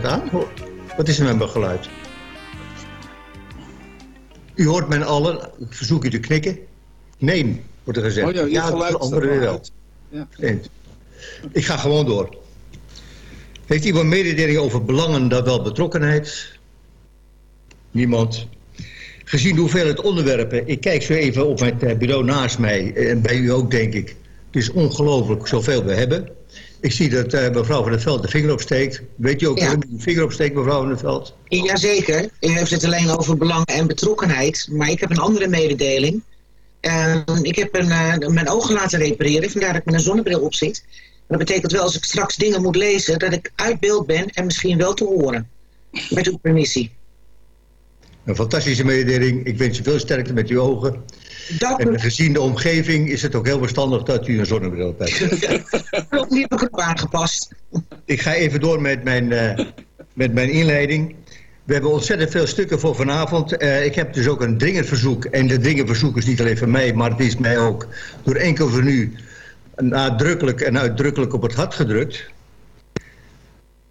Aan. Wat is er met mijn geluid? U hoort men allen. Ik verzoek u te knikken. Nee, wordt er gezegd. Oh ja, geluid andere wel. Ja. Nee. Ik ga gewoon door. Heeft iemand mededeling over belangen dan wel betrokkenheid? Niemand. Gezien de hoeveelheid onderwerpen, ik kijk zo even op mijn eh, bureau naast mij en bij u ook denk ik. Het is ongelooflijk zoveel we hebben. Ik zie dat eh, mevrouw van der Veld de vinger opsteekt. Weet u ook Ja. waarom u de vinger opsteekt, mevrouw van der Veld? Jazeker, u heeft het alleen over belang en betrokkenheid. Maar ik heb een andere mededeling. Eh, ik heb een, eh, mijn ogen laten repareren, vandaar dat ik met een zonnebril op zit. Dat betekent wel als ik straks dingen moet lezen, dat ik uit beeld ben en misschien wel te horen. Met uw permissie. Een fantastische mededeling. Ik wens u veel sterkte met uw ogen. Dank u. En gezien de omgeving is het ook heel verstandig dat u een zonnebril op hebt. Klopt, ik erop aangepast. Ik ga even door met mijn, eh, met mijn inleiding. We hebben ontzettend veel stukken voor vanavond. Eh, ik heb dus ook een dringend verzoek. En de dringend verzoek is niet alleen van mij, maar het is mij ook door enkel van u nadrukkelijk en uitdrukkelijk op het hart gedrukt.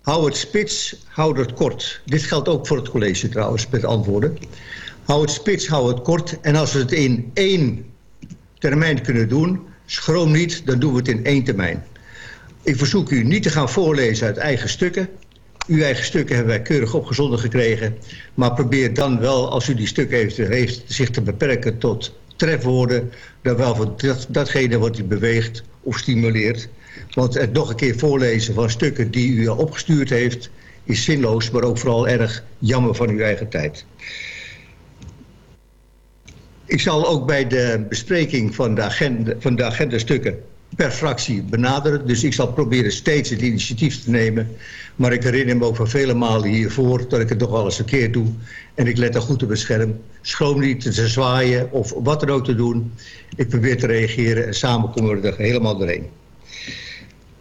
Hou het spits, hou het kort. Dit geldt ook voor het college trouwens, met antwoorden. Hou het spits, hou het kort. En als we het in één termijn kunnen doen, schroom niet, dan doen we het in één termijn. Ik verzoek u niet te gaan voorlezen uit eigen stukken. Uw eigen stukken hebben wij keurig opgezonden gekregen. Maar probeer dan wel, als u die stukken heeft, zich te beperken tot trefwoorden. Dan wel voor dat, datgene wat u beweegt of stimuleert. Want het nog een keer voorlezen van stukken die u opgestuurd heeft... is zinloos, maar ook vooral erg jammer van uw eigen tijd. Ik zal ook bij de bespreking van de, agenda, van de agendastukken per fractie benaderen. Dus ik zal proberen steeds het initiatief te nemen. Maar ik herinner me ook van vele malen hiervoor dat ik het nog een keer doe. En ik let er goed op het scherm. Schroom niet te zwaaien of wat dan ook te doen. Ik probeer te reageren en samen komen we er helemaal doorheen.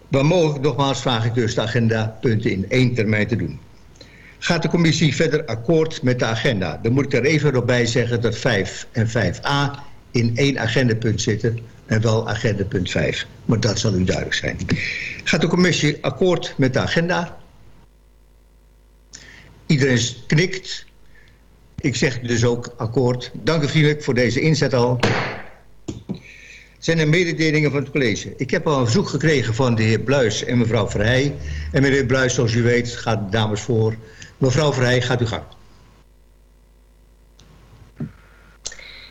Maar mogelijk nogmaals vraag ik dus de agendapunten in één termijn te doen. Gaat de commissie verder akkoord met de agenda? Dan moet ik er even nog bij zeggen dat 5 en 5a in één agendapunt zitten en wel agendapunt 5. Maar dat zal u duidelijk zijn. Gaat de commissie akkoord met de agenda? Iedereen knikt. Ik zeg dus ook akkoord. Dank u vriendelijk voor deze inzet al. Zijn er mededelingen van het college? Ik heb al een verzoek gekregen van de heer Bluis en mevrouw Verheij. En meneer Bluis, zoals u weet, gaat de dames voor. Mevrouw Verheij, gaat u gang.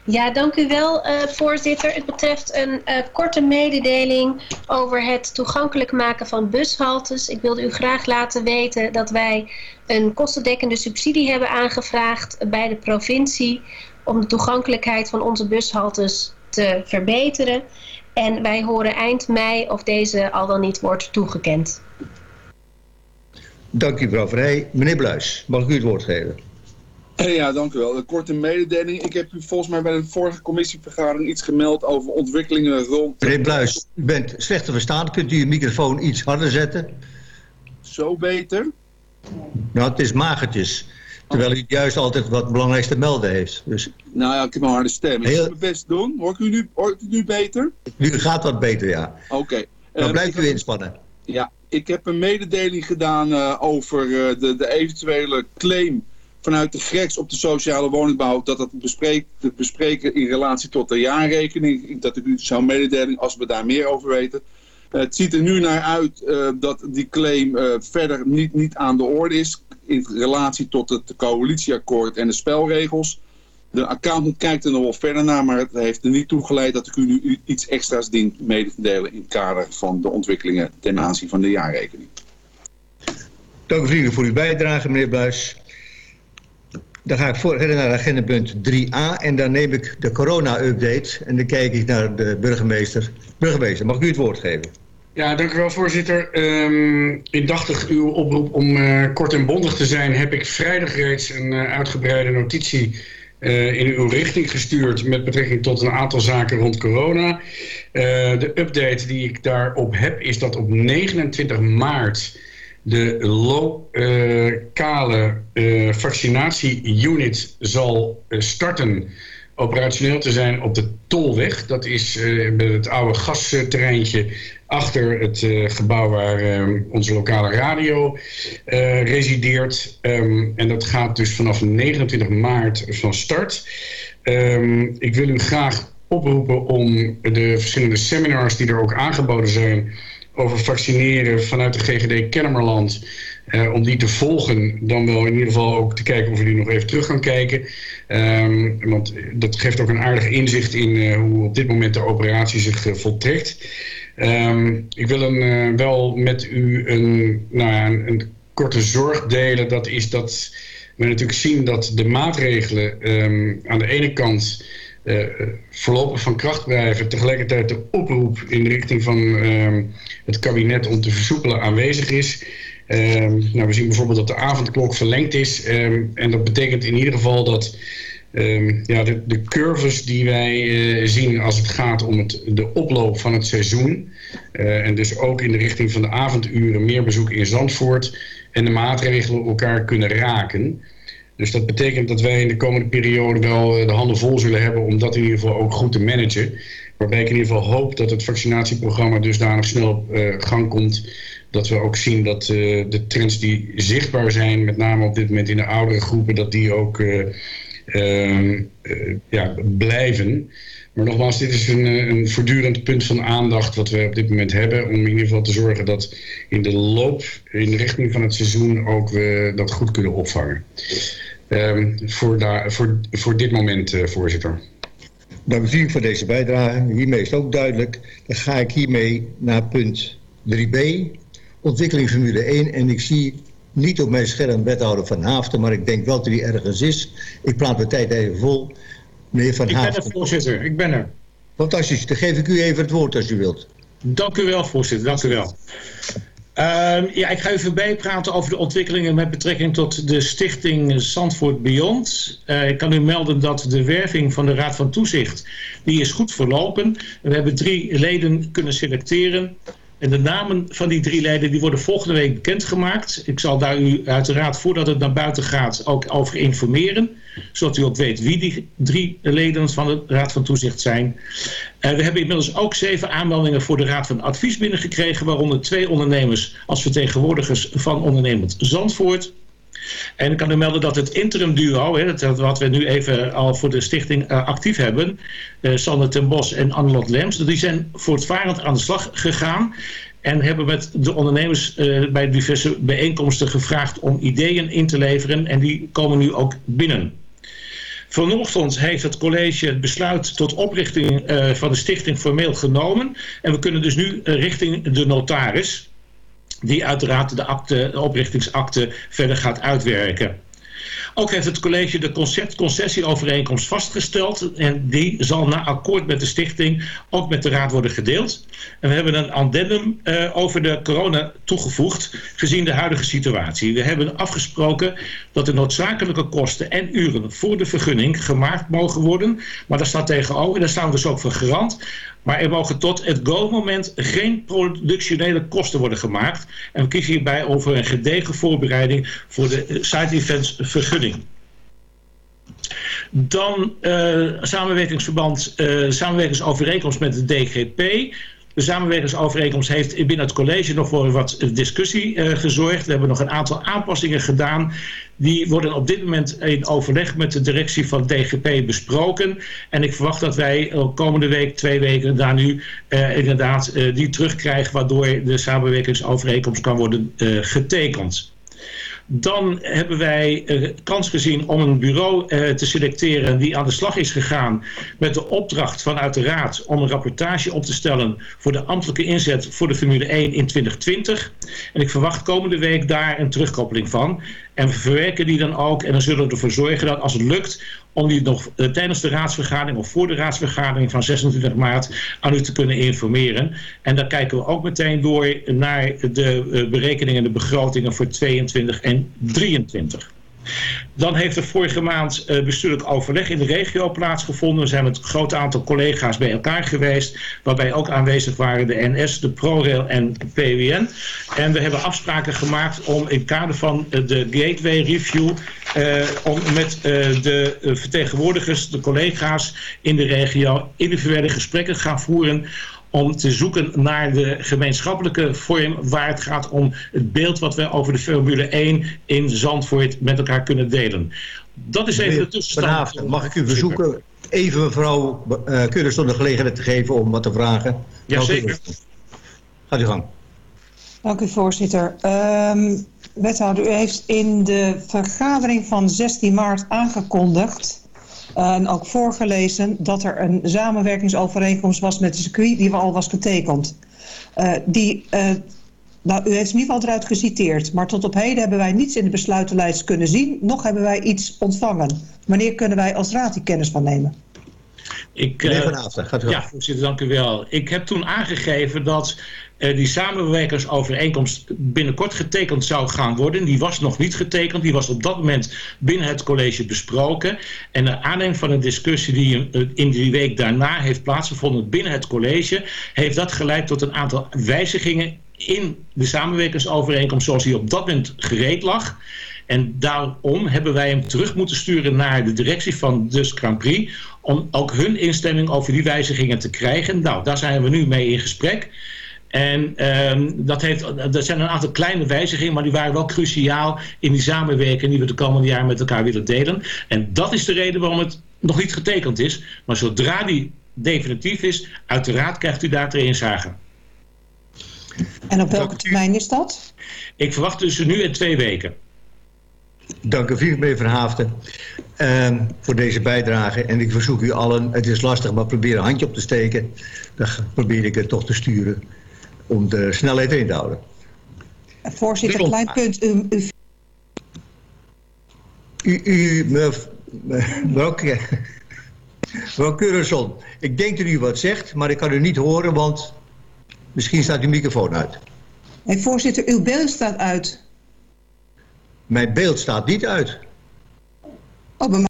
Ja, dank u wel, eh, voorzitter. Het betreft een eh, korte mededeling over het toegankelijk maken van bushaltes. Ik wilde u graag laten weten dat wij een kostendekkende subsidie hebben aangevraagd bij de provincie om de toegankelijkheid van onze bushaltes te verbeteren. En wij horen eind mei of deze al dan niet wordt toegekend. Dank u, mevrouw Verheij. Meneer Bluis, mag ik u het woord geven? Eh, Ja, dank u wel. Een korte mededeling. Ik heb u volgens mij bij de vorige commissievergadering iets gemeld over ontwikkelingen rond... Meneer Bluis, u bent slecht te verstaan. Kunt u uw microfoon iets harder zetten? Zo beter? Nou, het is magertjes. Terwijl u juist altijd wat belangrijks te melden heeft. Dus Nou ja, ik heb een harde stem. Ik Heel- mijn best doen. Hoor ik u nu, hoort u nu beter? nu gaat wat beter, ja. Oké. Dan Eh, blijft u inspannen. Ja, ik heb een mededeling gedaan eh, over eh, de, de eventuele claim vanuit de GREX op de sociale woningbouw. Dat bespreek, te bespreken in relatie tot de jaarrekening. Dat ik u zou mededelen als we daar meer over weten. Het ziet er nu naar uit eh, dat die claim eh, verder niet, niet aan de orde is. In relatie tot het coalitieakkoord en de spelregels. De accountant kijkt er nog wel verder naar, maar het heeft er niet toe geleid dat ik u nu iets extra's dien mede te delen in het kader van de ontwikkelingen ten aanzien van de jaarrekening. Dank u vriendelijk voor uw bijdrage, meneer Bluis. Dan ga ik verder naar agendapunt 3a en dan neem ik de corona-update en dan kijk ik naar de burgemeester. Burgemeester, mag u het woord geven? Ja, dank u wel, voorzitter. Ehm indachtig uw oproep om eh, kort en bondig te zijn, heb ik vrijdag reeds een eh, uitgebreide notitie eh, in uw richting gestuurd met betrekking tot een aantal zaken rond corona. De update die ik daarop heb is dat op 29 maart de lokale eh, vaccinatieunit zal eh, starten operationeel te zijn op de Tolweg. Dat is uh, het oude gasterreintje achter het uh, gebouw waar uh, onze lokale radio uh, resideert. Um, en dat gaat dus vanaf 29 maart van start. Um, ik wil u graag oproepen om de verschillende seminars die er ook aangeboden zijn over vaccineren vanuit de GGD Kennemerland uh, om die te volgen, dan wel in ieder geval ook te kijken of we die nog even terug gaan kijken. Um, want dat geeft ook een aardig inzicht in uh, hoe op dit moment de operatie zich uh, voltrekt. Um, ik wil een, wel met u een, nou ja, een, korte zorg delen. Dat is dat we natuurlijk zien dat de maatregelen um, aan de ene kant voorlopig van kracht blijven. Tegelijkertijd de oproep in de richting van het kabinet om te versoepelen aanwezig is. Um, nou, we zien bijvoorbeeld dat de avondklok verlengd is. Um, en dat betekent in ieder geval dat ja, de, de, curves die wij uh, zien als het gaat om het, de oploop van het seizoen... Uh, en dus ook in de richting van de avonduren meer bezoek in Zandvoort... en de maatregelen elkaar kunnen raken... Dus dat betekent dat wij in de komende periode wel eh, de handen vol zullen hebben om dat in ieder geval ook goed te managen. Waarbij ik in ieder geval hoop dat het vaccinatieprogramma dusdanig snel op uh, gang komt dat we ook zien dat uh, de trends die zichtbaar zijn, met name op dit moment in de oudere groepen, dat die ook uh, ja, blijven. Maar nogmaals, dit is een, een voortdurend punt van aandacht wat we op dit moment hebben. Om in ieder geval te zorgen dat in de loop, in de richting van het seizoen ook we dat goed kunnen opvangen. Ehm, voor, voor, voor dit moment, voorzitter. Dank u voor deze bijdrage. Hiermee is het ook duidelijk. Dan ga ik hiermee naar punt 3b ontwikkeling Formule 1. En ik zie niet op mijn scherm wethouder Van Haften, maar ik denk wel dat hij ergens is. Ik plaat mijn tijd even vol. Meneer Van ik Haften. Ik ben er, voorzitter. Ik ben er. Fantastisch. Dan geef ik u even het woord als u wilt. Dank u wel, voorzitter. Dank u wel. Uh, ja, ik ga even bijpraten over de ontwikkelingen met betrekking tot de stichting Zandvoort Beyond. Uh, ik kan u melden dat de werving van de Raad van Toezicht, die is goed verlopen. We hebben drie leden kunnen selecteren. En de namen van die drie leden die worden volgende week bekendgemaakt. Ik zal daar u uiteraard voordat het naar buiten gaat ook over informeren. Zodat u ook weet wie die drie leden van de Raad van Toezicht zijn. Uh, we hebben inmiddels ook zeven aanmeldingen voor de Raad van Advies binnengekregen. Waaronder twee ondernemers als vertegenwoordigers van ondernemend Zandvoort. En ik kan u melden dat het interim duo, hè, dat, wat we nu even al voor de stichting uh, actief hebben, uh, Sander ten Bos en Annelot Lems, die zijn voortvarend aan de slag gegaan. En hebben met de ondernemers uh, bij diverse bijeenkomsten gevraagd om ideeën in te leveren. En die komen nu ook binnen. Vanochtend heeft het college het besluit tot oprichting van de stichting formeel genomen. En we kunnen dus nu richting de notaris die uiteraard de, akte, oprichtingsakte verder gaat uitwerken. Ook heeft het college de conceptconcessieovereenkomst vastgesteld en die zal na akkoord met de stichting ook met de raad worden gedeeld. En we hebben een addendum uh, over de corona toegevoegd gezien de huidige situatie. We hebben afgesproken dat de noodzakelijke kosten en uren voor de vergunning gemaakt mogen worden. Maar daar staat tegenover, daar staan we dus ook voor garant, maar er mogen tot het go-moment geen productionele kosten worden gemaakt. En we kiezen hierbij over een gedegen voorbereiding voor de side events vergunning. Dan uh, samenwerkingsverband, uh, samenwerkingsovereenkomst met de DGP. De samenwerkingsovereenkomst heeft binnen het college nog voor wat discussie uh, gezorgd. We hebben nog een aantal aanpassingen gedaan. Die worden op dit moment in overleg met de directie van DGP besproken. En ik verwacht dat wij komende week, twee weken, daar nu uh, inderdaad die terugkrijgen... waardoor de samenwerkingsovereenkomst kan worden getekend. Dan hebben wij uh, kans gezien om een bureau uh, te selecteren die aan de slag is gegaan met de opdracht vanuit de Raad om een rapportage op te stellen voor de ambtelijke inzet voor de Formule 1 in 2020. En ik verwacht komende week daar een terugkoppeling van. En we verwerken die dan ook en dan zullen we ervoor zorgen dat als het lukt om die nog uh, tijdens de raadsvergadering of voor de raadsvergadering van 26 maart aan u te kunnen informeren. En dan kijken we ook meteen door naar de uh, berekeningen en de begrotingen voor 22 en 23. Dan heeft er vorige maand uh, bestuurlijk overleg in de regio plaatsgevonden. We zijn met een groot aantal collega's bij elkaar geweest. Waarbij ook aanwezig waren de NS, de ProRail en de PWN. En we hebben afspraken gemaakt om in kader van de Gateway Review... Uh, om met de vertegenwoordigers, de collega's in de regio... individuele gesprekken gaan voeren om te zoeken naar de gemeenschappelijke vorm waar het gaat om het beeld wat we over de Formule 1 in Zandvoort met elkaar kunnen delen. Dat is even de tussenstand. Vanavond mag ik u verzoeken even mevrouw uh, Keurenson de gelegenheid te geven om wat te vragen. Jazeker. Gaat u gang. Dank u voorzitter. Um, wethouder, u heeft in de vergadering van 16 maart aangekondigd en ook voorgelezen dat er een samenwerkingsovereenkomst was met de circuit die al was getekend. Uh, die, uh, nou, u heeft in ieder geval eruit geciteerd, maar tot op heden hebben wij niets in de besluitenlijst kunnen zien, nog hebben wij iets ontvangen. Wanneer kunnen wij als raad die kennis van nemen? Ik, uh, gaat u ja, voorzitter, dank u wel. Ik heb toen aangegeven dat uh, die samenwerkingsovereenkomst binnenkort getekend zou gaan worden. Die was nog niet getekend. Die was op dat moment binnen het college besproken. En de aanleiding van een discussie die in die week daarna heeft plaatsgevonden binnen het college... heeft dat geleid tot een aantal wijzigingen in de samenwerkingsovereenkomst zoals die op dat moment gereed lag. En daarom hebben wij hem terug moeten sturen naar de directie van Dus Grand Prix... om ook hun instemming over die wijzigingen te krijgen. Nou, daar zijn we nu mee in gesprek... En um, dat, heeft, dat zijn een aantal kleine wijzigingen, maar die waren wel cruciaal in die samenwerking die we de komende jaren met elkaar willen delen. En dat is de reden waarom het nog niet getekend is. Maar zodra die definitief is, uiteraard krijgt u daar te inzage. En op welke termijn is dat? Ik verwacht tussen nu en twee weken. Dank u veel, meneer Verhaafden, uh, voor deze bijdrage. En ik verzoek u allen, het is lastig, maar probeer een handje op te steken. Dan probeer ik het toch te sturen om de snelheid erin te houden. Voorzitter, een klein punt. U, u... U, u mevrouw, Keurenson, ik denk dat u wat zegt, maar ik kan u niet horen, want misschien staat uw microfoon uit. Hey, voorzitter, uw beeld staat uit. Mijn beeld staat niet uit. Oh.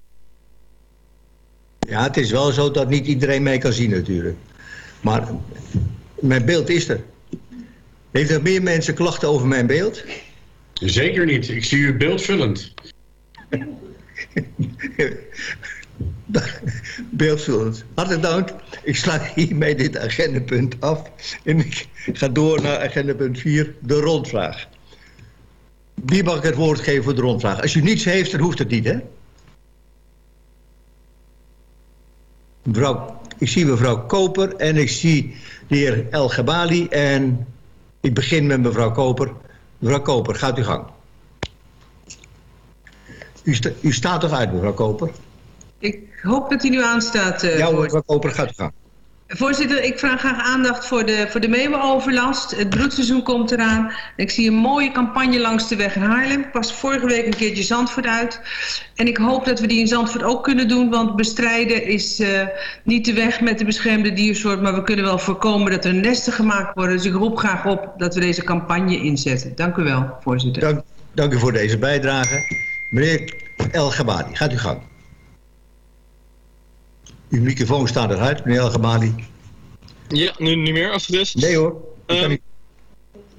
Ja, het is wel zo dat niet iedereen mij kan zien natuurlijk. Maar mijn beeld is er. Heeft er meer mensen klachten over mijn beeld? Zeker niet. Ik zie u beeldvullend. beeldvullend. Hartelijk dank. Ik sla hiermee dit agendapunt af. En ik ga door naar agendapunt 4, de rondvraag. Wie mag ik het woord geven voor de rondvraag? Als u niets heeft, dan hoeft het niet, hè? Mevrouw, ik zie mevrouw Koper en ik zie de heer El Gabali en ik begin met mevrouw Koper. Mevrouw Koper, gaat u gang. U, sta, u staat toch uit, mevrouw Koper? Ik hoop dat u nu aanstaat. Uh, ja, mevrouw Koper, gaat u gang. Voorzitter, ik vraag graag aandacht voor de, voor de meeuwenoverlast. Het broedseizoen komt eraan. Ik zie een mooie campagne langs de weg in Haarlem. Ik was vorige week een keertje Zandvoort uit. En ik hoop dat we die in Zandvoort ook kunnen doen. Want bestrijden is uh, niet de weg met de beschermde diersoort. Maar we kunnen wel voorkomen dat er nesten gemaakt worden. Dus ik roep graag op dat we deze campagne inzetten. Dank u wel, voorzitter. Dank, dank u voor deze bijdrage. Meneer El Gabadi, gaat u gang. Uw microfoon staat eruit, meneer El Gabadi. Ja, nu niet meer afgedust. Nee hoor.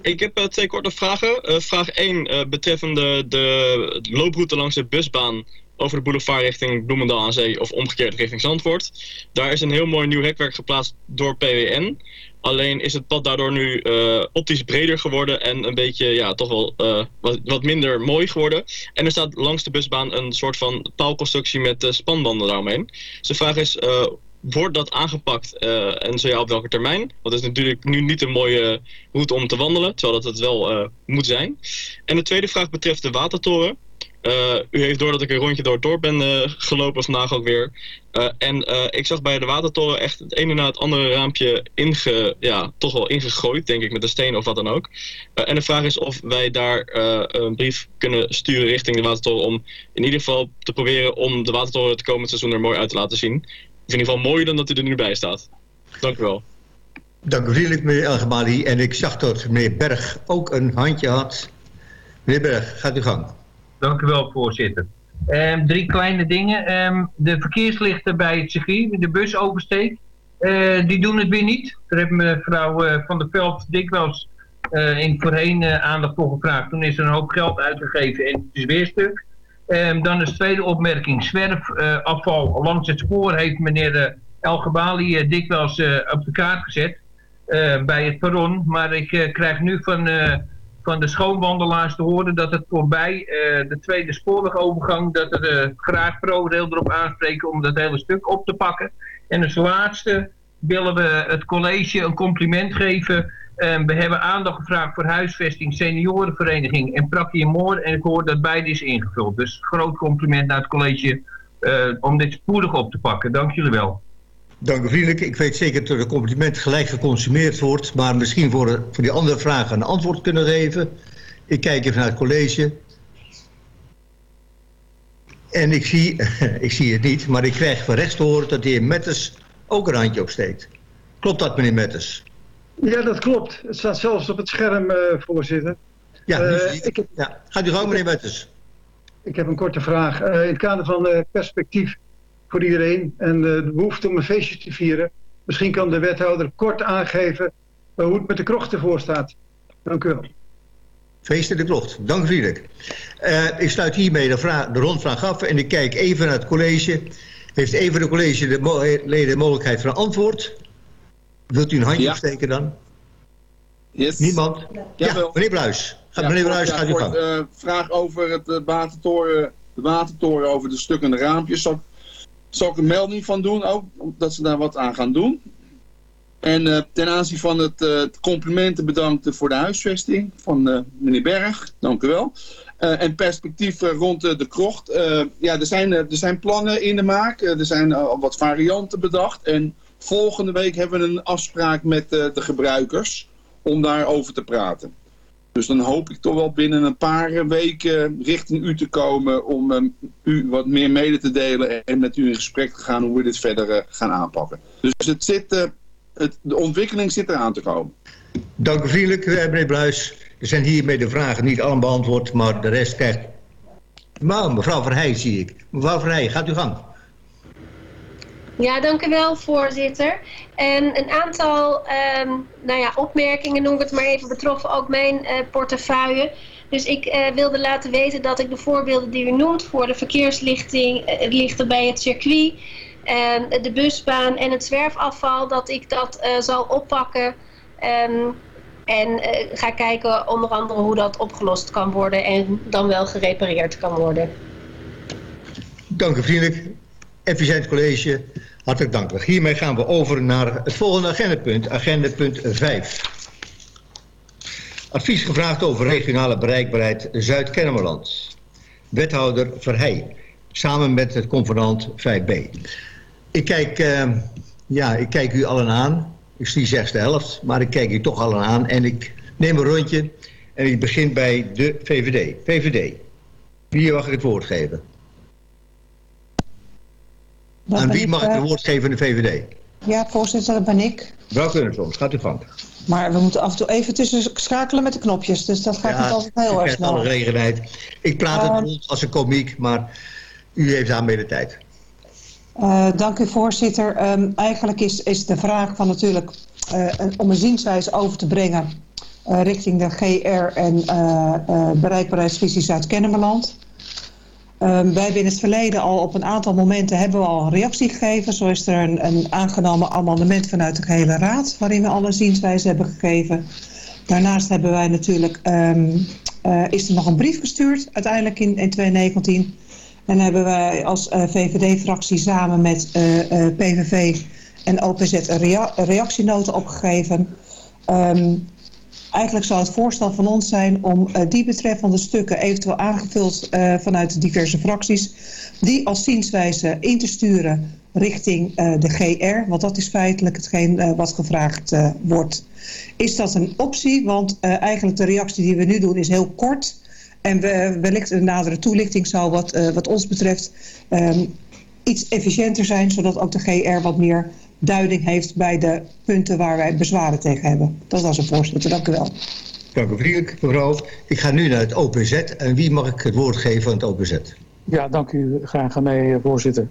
Ik heb uh, twee korte vragen. Uh, vraag 1 uh, betreffende de looproute langs de busbaan over de boulevard richting Bloemendaal aan Zee of omgekeerd richting Zandvoort. Daar is een heel mooi nieuw hekwerk geplaatst door PWN. Alleen is het pad daardoor nu uh, optisch breder geworden en een beetje, ja, toch wel uh, wat, wat, minder mooi geworden. En er staat langs de busbaan een soort van paalconstructie met uh, spanbanden daaromheen. Dus de vraag is, wordt dat aangepakt en zo ja, op welke termijn? Want het is natuurlijk nu niet een mooie route om te wandelen, terwijl dat het wel moet zijn. En de tweede vraag betreft de watertoren. Uh, u heeft door dat ik een rondje door het dorp ben uh, gelopen vandaag ook weer. Uh, en ik zag bij de watertoren echt het ene na het andere raampje inge, ja, toch wel ingegooid, denk ik, met een steen of wat dan ook. en de vraag is of wij daar een brief kunnen sturen richting de watertoren om in ieder geval te proberen om de watertoren het komend seizoen er mooi uit te laten zien. Of in ieder geval mooier dan dat hij er nu bij staat. Dank u wel. Dank u vriendelijk, meneer Elgemali. En ik zag dat meneer Berg ook een handje had. Meneer Berg, gaat u gang. Dank u wel, voorzitter. Ehm, drie kleine dingen. Ehm, de verkeerslichten bij het circuit, de busoversteek, uh, die doen het weer niet. Daar heeft mevrouw uh, Van der Veld dikwijls uh, in voorheen aandacht voor gevraagd. Toen is er een hoop geld uitgegeven en het is weer stuk. Um, dan is tweede opmerking. Zwerfafval langs het spoor heeft meneer El Gebali dikwijls op de kaart gezet. bij het perron. Maar ik krijg nu van van de schoonwandelaars te horen dat het voorbij uh, de tweede spoorwegovergang, dat er uh, graag ProRail erop aanspreken om dat hele stuk op te pakken. En als laatste willen we het college een compliment geven. We hebben aandacht gevraagd voor huisvesting, seniorenvereniging en Prakkie Moor. En ik hoor dat beide is ingevuld. Dus groot compliment naar het college om dit spoedig op te pakken. Dank jullie wel. Dank u vriendelijk. Ik weet zeker dat het compliment gelijk geconsumeerd wordt. Maar misschien voor, voor die andere vragen een antwoord kunnen geven. Ik kijk even naar het college. En ik zie, ik zie het niet, maar ik krijg van rechts te horen dat de heer Metters ook een handje opsteekt. Klopt dat, meneer Metters? Ja, dat klopt. Het staat zelfs op het scherm, uh, voorzitter. Ja, uh, ik heb, ja, gaat u gang, meneer Metters. Ik heb een korte vraag. Uh, in het kader van perspectief voor iedereen en de behoefte om een feestje te vieren. Misschien kan de wethouder kort aangeven hoe het met de krocht ervoor staat. Dank u wel. Feest in de krocht. Dank vriendelijk. Uh, ik sluit hiermee de, vraag, de rondvraag af en ik kijk even naar het college. Heeft even de college de mo leden de mogelijkheid van een antwoord? Wilt u een handje ja. opsteken dan? Yes. Niemand? Ja, ja meneer Bluis. Gaat, ja, meneer Bluis, gaat u gang. Uh, vraag over het uh, watertoren, de watertoren over de stukkende raampjes. Zal zal ik een melding van doen ook, dat ze daar wat aan gaan doen. En uh, ten aanzien van het uh, complimenten bedankt voor de huisvesting van uh, meneer Berg. Dank u wel. en perspectief rond de krocht. ja, er zijn, er zijn plannen in de maak. er zijn wat varianten bedacht. En volgende week hebben we een afspraak met de gebruikers om daarover te praten. Dus dan hoop ik toch wel binnen een paar weken richting u te komen om um, u wat meer mede te delen en met u in gesprek te gaan hoe we dit verder uh, gaan aanpakken. Dus het zit, uh, het, de ontwikkeling zit eraan te komen. Dank u vriendelijk, meneer Bluis. Er zijn hiermee de vragen niet allemaal beantwoord, maar de rest krijgt... Mevrouw Verheij zie ik. Mevrouw Verheij, gaat u gang. Ja, dank u wel, voorzitter. En een aantal um, nou ja, opmerkingen, noem ik het maar even, betroffen ook mijn uh, portefeuille. Dus ik uh, wilde laten weten dat ik de voorbeelden die u noemt voor de verkeerslichting, uh, lichten bij het circuit, de busbaan en het zwerfafval, dat ik dat zal oppakken. Um, en ga kijken onder andere hoe dat opgelost kan worden en dan wel gerepareerd kan worden. Dank u vriendelijk. Efficiënt college. Hartelijk dank. Hiermee gaan we over naar het volgende agendapunt, agendapunt 5. Advies gevraagd over regionale bereikbaarheid Zuid-Kennemerland. Wethouder Verheij, samen met het convenant 5b. Ik kijk, uh, ja, ik kijk u allen aan. Ik zie zesde helft, maar ik kijk u toch allen aan. En ik neem een rondje en ik begin bij de VVD. VVD, wie mag ik het woord geven? Dat Aan wie mag ik het woord geven in de VVD? Ja, voorzitter, dat ben ik. Mevrouw Kunnersons, gaat u gang. Maar we moeten af en toe even tussen schakelen met de knopjes. Dus dat gaat ja, niet altijd heel erg snel. alle. Ik praat het uh, als een komiek, maar u heeft daarmee de tijd. Uh, dank u voorzitter. Um, eigenlijk is, is de vraag van natuurlijk uh, om een zienswijze over te brengen richting de GR en bereikbaarheidsvisie Zuid-Kennemerland. Um, wij hebben in het verleden al op een aantal momenten hebben we al een reactie gegeven. Zo is er een, een aangenomen amendement vanuit de gehele raad waarin we alle zienswijze hebben gegeven. Daarnaast hebben wij natuurlijk, um, uh, is er nog een brief gestuurd uiteindelijk in, in 2019. En hebben wij als uh, VVD-fractie samen met uh, PVV en OPZ een, rea opgegeven. Um, Eigenlijk zou het voorstel van ons zijn om uh, die betreffende stukken eventueel aangevuld uh, vanuit de diverse fracties, die als zienswijze in te sturen richting uh, de GR, want dat is feitelijk hetgeen wat gevraagd wordt. Is dat een optie? Want eigenlijk de reactie die we nu doen is heel kort en we, wellicht een nadere toelichting zou wat, wat ons betreft um, iets efficiënter zijn, zodat ook de GR wat meer duiding heeft bij de punten waar wij bezwaren tegen hebben. Dat was een voorzitter. Dank u wel. Dank u vriendelijk, mevrouw. Ik ga nu naar het OPZ. En wie mag ik het woord geven aan het OPZ? Ja, dank u graag aan mij, eh, voorzitter.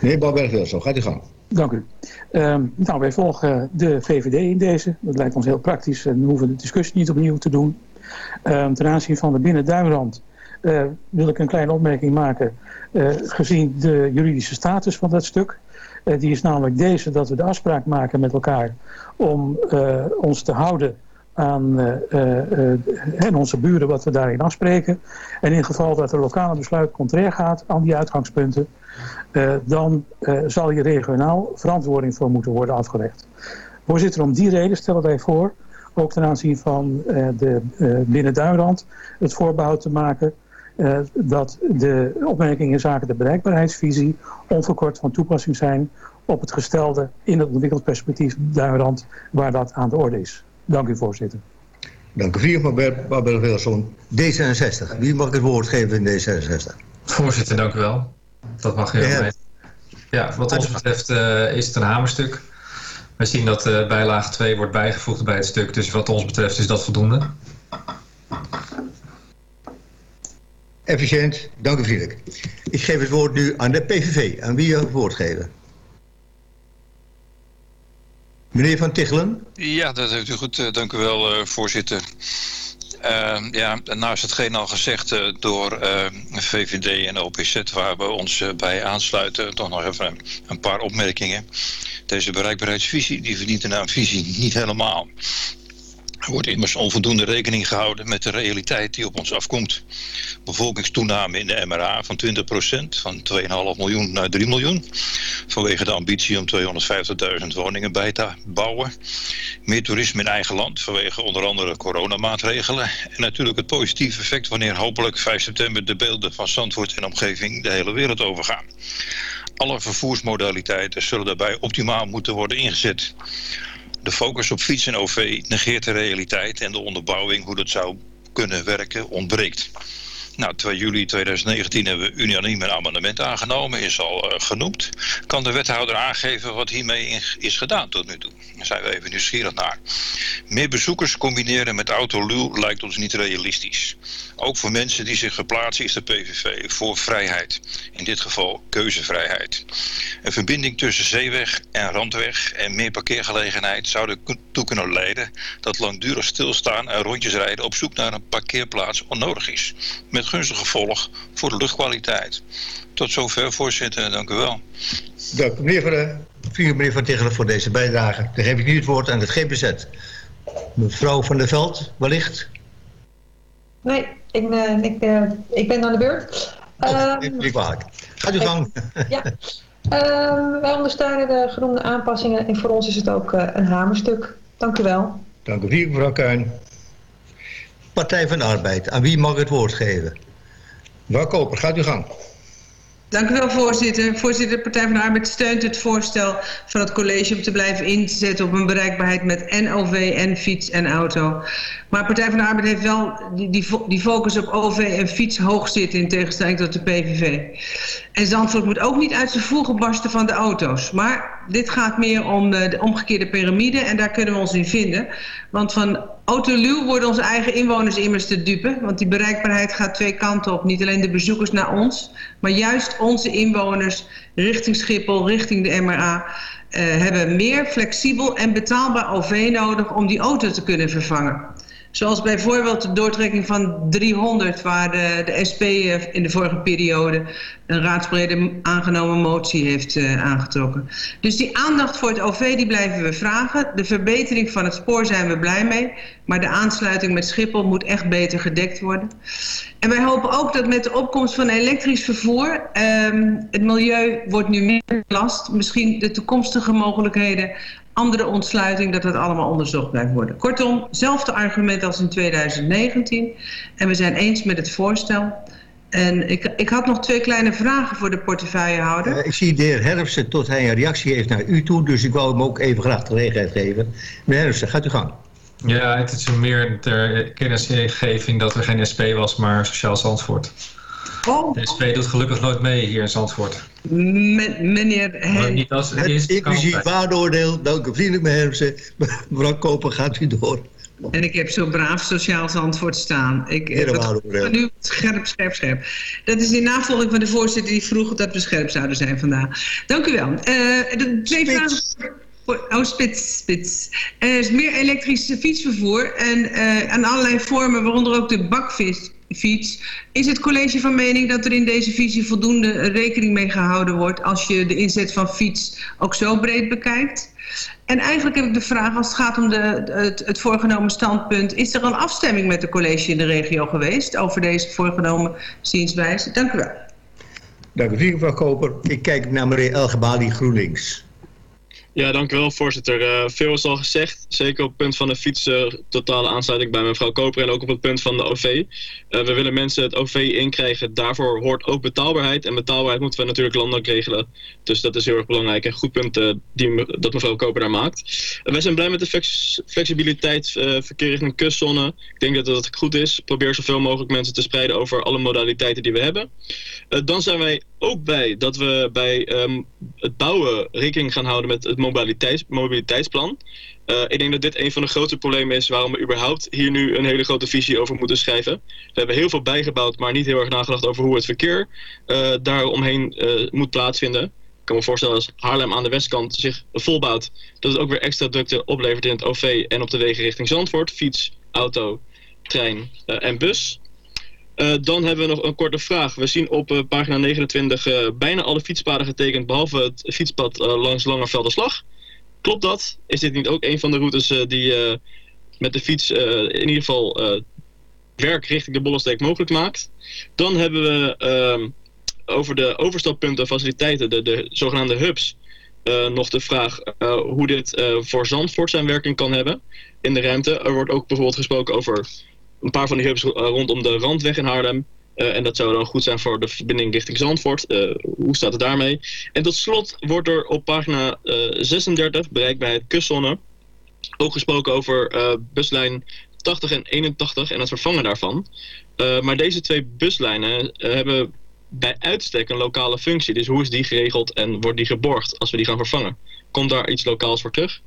Meneer Bouwberg-Wilson, gaat u gang. Dank u. Ehm, nou, wij volgen de VVD in deze. Dat lijkt ons heel praktisch en we hoeven de discussie niet opnieuw te doen. Ehm, ten aanzien van de binnenduinrand uh, wil ik een kleine opmerking maken. Uh, gezien de juridische status van dat stuk. Uh, die is namelijk deze, dat we de afspraak maken met elkaar om ons te houden aan en onze buren wat we daarin afspreken. En in geval dat er lokale besluit contrair gaat aan die uitgangspunten, dan zal je regionaal verantwoording voor moeten worden afgelegd. Voorzitter, om die reden stellen wij voor, ook ten aanzien van de binnenduinrand, het voorbehoud te maken dat de opmerkingen in zaken de bereikbaarheidsvisie onverkort van toepassing zijn op het gestelde in het ontwikkelingsperspectief duinrand waar dat aan de orde is. Dank u voorzitter. Dank u vriend, Babel Wilson. D66, wie mag het woord geven in D66? Voorzitter, dank u wel. Dat mag heel ja. ja, wat ons betreft uh, is het een hamerstuk. We zien dat uh, bijlage 2 wordt bijgevoegd bij het stuk. Dus wat ons betreft is dat voldoende. Efficiënt, dank u vriendelijk. Ik geef het woord nu aan de PVV. Aan wie het woord geven? Meneer Van Tichelen? Ja, dat heeft u goed. Uh, dank u wel, uh, voorzitter. Uh, ja, naast hetgeen al gezegd uh, door uh, VVD en OPZ, waar we ons bij aansluiten, toch nog even een paar opmerkingen. Deze bereikbaarheidsvisie, die verdient naam visie niet helemaal. Er wordt immers onvoldoende rekening gehouden met de realiteit die op ons afkomt. Bevolkingstoename in de MRA van 20%, van 2,5 miljoen naar 3 miljoen. Vanwege de ambitie om 250.000 woningen bij te bouwen. Meer toerisme in eigen land vanwege onder andere coronamaatregelen. En natuurlijk het positieve effect wanneer hopelijk 5 september de beelden van Zandvoort en omgeving de hele wereld overgaan. Alle vervoersmodaliteiten zullen daarbij optimaal moeten worden ingezet. De focus op fiets en OV negeert de realiteit en de onderbouwing hoe dat zou kunnen werken ontbreekt. Nou, 2 juli 2019 hebben we unaniem een amendement aangenomen, is al uh, genoemd. Kan de wethouder aangeven wat hiermee is gedaan tot nu toe? Daar zijn we even nieuwsgierig naar. Meer bezoekers combineren met autoluw lijkt ons niet realistisch. Ook voor mensen die zich verplaatsen is de PVV voor vrijheid. In dit geval keuzevrijheid. Een verbinding tussen zeeweg en randweg en meer parkeergelegenheid zou ertoe kunnen leiden dat langdurig stilstaan en rondjes rijden op zoek naar een parkeerplaats onnodig is. Met gunstig gevolg voor de luchtkwaliteit. Tot zover, voorzitter. Dank u wel. Dank meneer Van, uh, meneer van Tichelen voor deze bijdrage. Dan geef ik nu het woord aan het GPZ. Mevrouw van der Veld, wellicht? Nee, ik, uh, ik, uh, ik ben aan de beurt. Oh, um, niet kwalijk. Gaat u gang. ja. Uh, wij ondersteunen de genoemde aanpassingen en voor ons is het ook uh, een hamerstuk. Dank u wel. Dank u wel, mevrouw Kuijn. Partij van de Arbeid, aan wie mag ik het woord geven? Mevrouw Koper, gaat u gang. Dank u wel, voorzitter. Voorzitter, de Partij van de Arbeid steunt het voorstel van het college om te blijven inzetten op een bereikbaarheid met en OV en fiets en auto. Maar Partij van de Arbeid heeft wel die, die, die focus op OV en fiets hoog zitten in tegenstelling tot de PVV. En Zandvoort moet ook niet uit zijn voegen barsten van de auto's. Maar dit gaat meer om de, de omgekeerde piramide en daar kunnen we ons in vinden. Want van autoluw worden onze eigen inwoners immers te dupe. Want die bereikbaarheid gaat twee kanten op. Niet alleen de bezoekers naar ons, maar juist onze inwoners richting Schiphol, richting de MRA... Uh, hebben meer flexibel en betaalbaar OV nodig om die auto te kunnen vervangen. Zoals bijvoorbeeld de doortrekking van 300, waar de, de SP in de vorige periode een raadsbrede aangenomen motie heeft uh, aangetrokken. Dus die aandacht voor het OV die blijven we vragen. De verbetering van het spoor zijn we blij mee. Maar de aansluiting met Schiphol moet echt beter gedekt worden. En wij hopen ook dat met de opkomst van elektrisch vervoer... Um, het milieu wordt nu meer belast. Misschien de toekomstige mogelijkheden andere ontsluiting, dat dat allemaal onderzocht blijft worden. Kortom, zelfde argument als in 2019. En we zijn eens met het voorstel. En ik, ik had nog twee kleine vragen voor de portefeuillehouder. Uh, ik zie de heer Herfsten tot hij een reactie heeft naar u toe. Dus ik wou hem ook even graag de gelegenheid geven. Meneer Herfsten, gaat u gang. Ja, het is meer ter kennisgeving dat er geen SP was, maar Sociaal Zandvoort. Oh. De SP doet gelukkig nooit mee hier in Zandvoort. Men, meneer Hen... Niet als het inclusief waardeoordeel. Dank u vriendelijk, meneer Hermsen. Mevrouw Koper, gaat u door. En ik heb zo braaf sociaal antwoord staan. Ik, wat, nu scherp, scherp, scherp. Dat is in navolging van de voorzitter die vroeg dat we scherp zouden zijn vandaag. Dank u wel. Uh, de twee vragen... Oh, spits, spits. Er is meer elektrisch fietsvervoer en uh, aan allerlei vormen, waaronder ook de bakvis, fiets. Is het college van mening dat er in deze visie voldoende rekening mee gehouden wordt als je de inzet van fiets ook zo breed bekijkt? En eigenlijk heb ik de vraag, als het gaat om de, het, het voorgenomen standpunt... is er een afstemming met de college in de regio geweest... over deze voorgenomen zienswijze? Dank u wel. Dank u, mevrouw Koper. Ik kijk naar meneer Elgebali GroenLinks. Ja, dank u wel, voorzitter. Uh, veel is al gezegd. Zeker op het punt van de fiets, uh, totale aansluiting bij mevrouw Koper. En ook op het punt van de OV. Uh, we willen mensen het OV inkrijgen. Daarvoor hoort ook betaalbaarheid. En betaalbaarheid moeten we natuurlijk landelijk regelen. Dus dat is heel erg belangrijk. En goed punt die, dat mevrouw Koper daar maakt. wij zijn blij met de flex flexibiliteit verkeer richting kustzone. Ik denk dat dat goed is. Probeer zoveel mogelijk mensen te spreiden over alle modaliteiten die we hebben. dan zijn wij ook bij dat we bij um, het bouwen rekening gaan houden met het mobiliteits, mobiliteitsplan. Uh, ik denk dat dit een van de grote problemen is waarom we überhaupt hier nu een hele grote visie over moeten schrijven. We hebben heel veel bijgebouwd, maar niet heel erg nagedacht over hoe het verkeer uh, daaromheen uh, moet plaatsvinden. Ik kan me voorstellen als Haarlem aan de westkant zich volbouwt, dat het ook weer extra drukte oplevert in het OV en op de wegen richting Zandvoort. Fiets, auto, trein en bus. Uh, dan hebben we nog een korte vraag. We zien op uh, pagina 29 uh, bijna alle fietspaden getekend, behalve het fietspad langs Langervelderslag. Klopt dat? Is dit niet ook een van de routes die met de fiets in ieder geval werk richting de Bollesteek mogelijk maakt? Dan hebben we ehm, over de overstappunten, faciliteiten, de, de zogenaamde hubs, nog de vraag hoe dit voor Zandvoort zijn werking kan hebben in de ruimte. Er wordt ook bijvoorbeeld gesproken over een paar van die hubs rondom de Randweg in Haarlem. Uh, en dat zou dan goed zijn voor de verbinding richting Zandvoort. Uh, hoe staat het daarmee? En tot slot wordt er op pagina uh, 36, bereikbaarheid kustzone, ook gesproken over buslijn 80 en 81 en het vervangen daarvan. maar deze twee buslijnen hebben bij uitstek een lokale functie. Dus hoe is die geregeld en wordt die geborgd als we die gaan vervangen? Komt daar iets lokaals voor terug?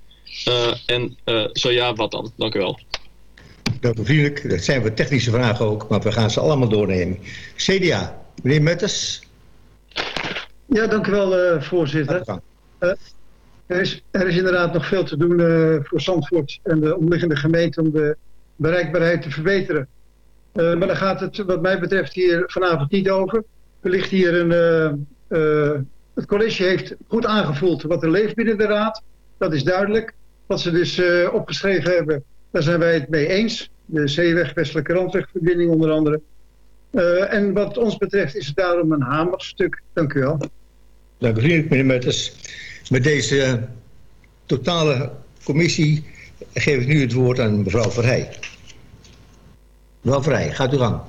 en zo ja, wat dan? Dank u wel. Dank u vriendelijk. Dat zijn we technische vragen ook, maar we gaan ze allemaal doornemen. CDA, meneer Mutters. Ja, dank u wel, uh, voorzitter. Uh, er, is, er is inderdaad nog veel te doen uh, voor Zandvoort en de omliggende gemeenten om de bereikbaarheid te verbeteren. maar daar gaat het wat mij betreft hier vanavond niet over. Er ligt hier een... het college heeft goed aangevoeld wat er leeft binnen de raad. Dat is duidelijk. Wat ze dus opgeschreven hebben, daar zijn wij het mee eens. De zeeweg, westelijke randwegverbinding onder andere. Uh, en wat ons betreft is het daarom een hamerstuk. Dank u wel. Dank u meneer Metters. Met deze totale commissie geef ik nu het woord aan mevrouw Verheij. Mevrouw Verheij, gaat u gang.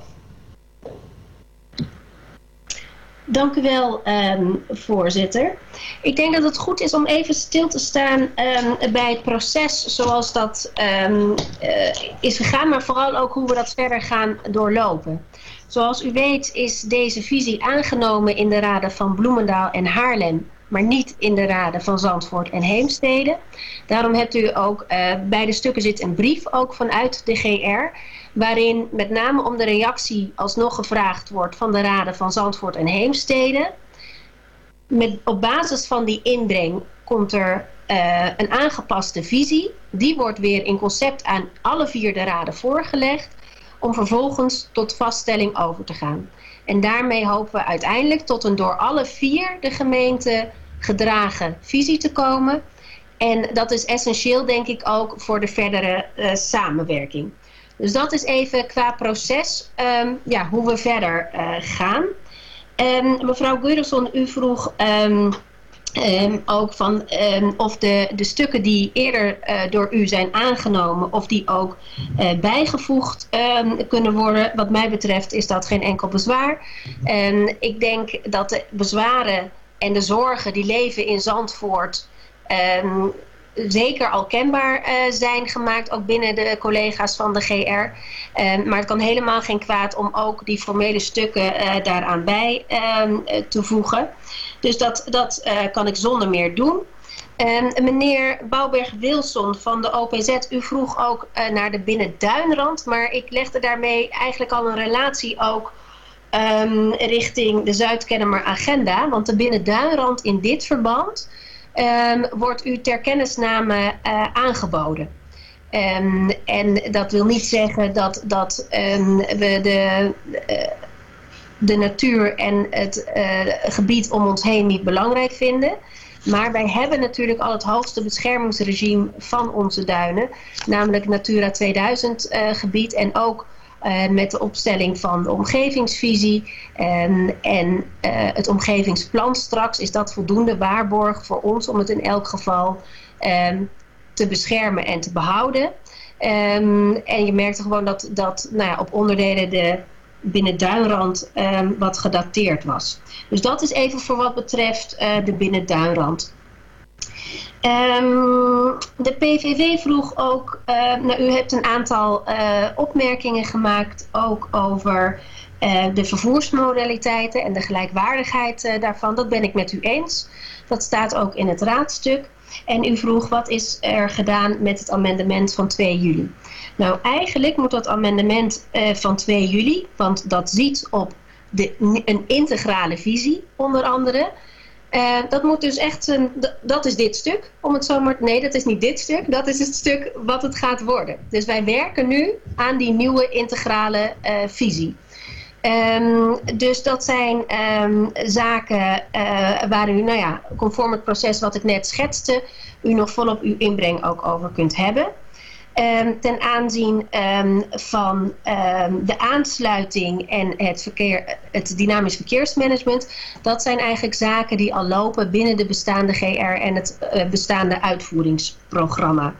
Dank u wel, um, voorzitter. Ik denk dat het goed is om even stil te staan um, bij het proces zoals dat um, uh, is gegaan, maar vooral ook hoe we dat verder gaan doorlopen. Zoals u weet is deze visie aangenomen in de raden van Bloemendaal en Haarlem, maar niet in de raden van Zandvoort en Heemstede. Daarom hebt u ook, uh, bij de stukken zit een brief ook vanuit de GR waarin met name om de reactie alsnog gevraagd wordt van de raden van Zandvoort en Heemstede. Met, op basis van die inbreng komt er uh, een aangepaste visie. Die wordt weer in concept aan alle vier de raden voorgelegd om vervolgens tot vaststelling over te gaan. En daarmee hopen we uiteindelijk tot een door alle vier de gemeenten gedragen visie te komen. En dat is essentieel denk ik ook voor de verdere uh, samenwerking. Dus dat is even qua proces um, ja, hoe we verder uh, gaan. Um, mevrouw Gurelson, u vroeg um, ook van of de, de stukken die eerder uh, door u zijn aangenomen, of die ook uh, bijgevoegd kunnen worden. Wat mij betreft is dat geen enkel bezwaar. Ik denk dat de bezwaren en de zorgen die leven in Zandvoort zeker al kenbaar uh, zijn gemaakt, ook binnen de collega's van de GR. Uh, maar het kan helemaal geen kwaad om ook die formele stukken uh, daaraan bij te voegen. Dus dat, dat kan ik zonder meer doen. Um, meneer Bouwberg-Wilson van de OPZ, u vroeg ook naar de binnenduinrand, maar ik legde daarmee eigenlijk al een relatie ook richting de Zuidkennemer agenda. Want de binnenduinrand in dit verband um, wordt u ter kennisname uh, aangeboden. Um, en dat wil niet zeggen dat, dat we de, uh, de natuur en het uh, gebied om ons heen niet belangrijk vinden. Maar wij hebben natuurlijk al het hoogste beschermingsregime van onze duinen. Namelijk Natura 2000 gebied en ook uh, met de opstelling van de omgevingsvisie en, en uh, het omgevingsplan straks is dat voldoende waarborg voor ons om het in elk geval um, te beschermen en te behouden. Um, en je merkte gewoon dat, dat nou ja, op onderdelen de binnen Duinrand um, wat gedateerd was. Dus dat is even voor wat betreft uh, de binnen Duinrand. Um, de PVV vroeg ook, uh, nou, u hebt een aantal uh, opmerkingen gemaakt ook over uh, de vervoersmodaliteiten en de gelijkwaardigheid daarvan. Dat ben ik met u eens. Dat staat ook in het raadstuk. En u vroeg wat is er gedaan met het amendement van 2 juli. Nou, eigenlijk moet dat amendement van 2 juli, want dat ziet op de, een integrale visie onder andere... Uh, dat moet dus echt een, dat is dit stuk, om het zo maar, nee dat is niet dit stuk, dat is het stuk wat het gaat worden. Dus wij werken nu aan die nieuwe integrale uh, visie. Um, dus dat zijn um, zaken uh, waar u, nou ja, conform het proces wat ik net schetste, u nog volop uw inbreng ook over kunt hebben. Um, ten aanzien um, van um, de aansluiting en het, verkeer, het dynamisch verkeersmanagement. Dat zijn eigenlijk zaken die al lopen binnen de bestaande GR en het uh, bestaande uitvoeringsprogramma.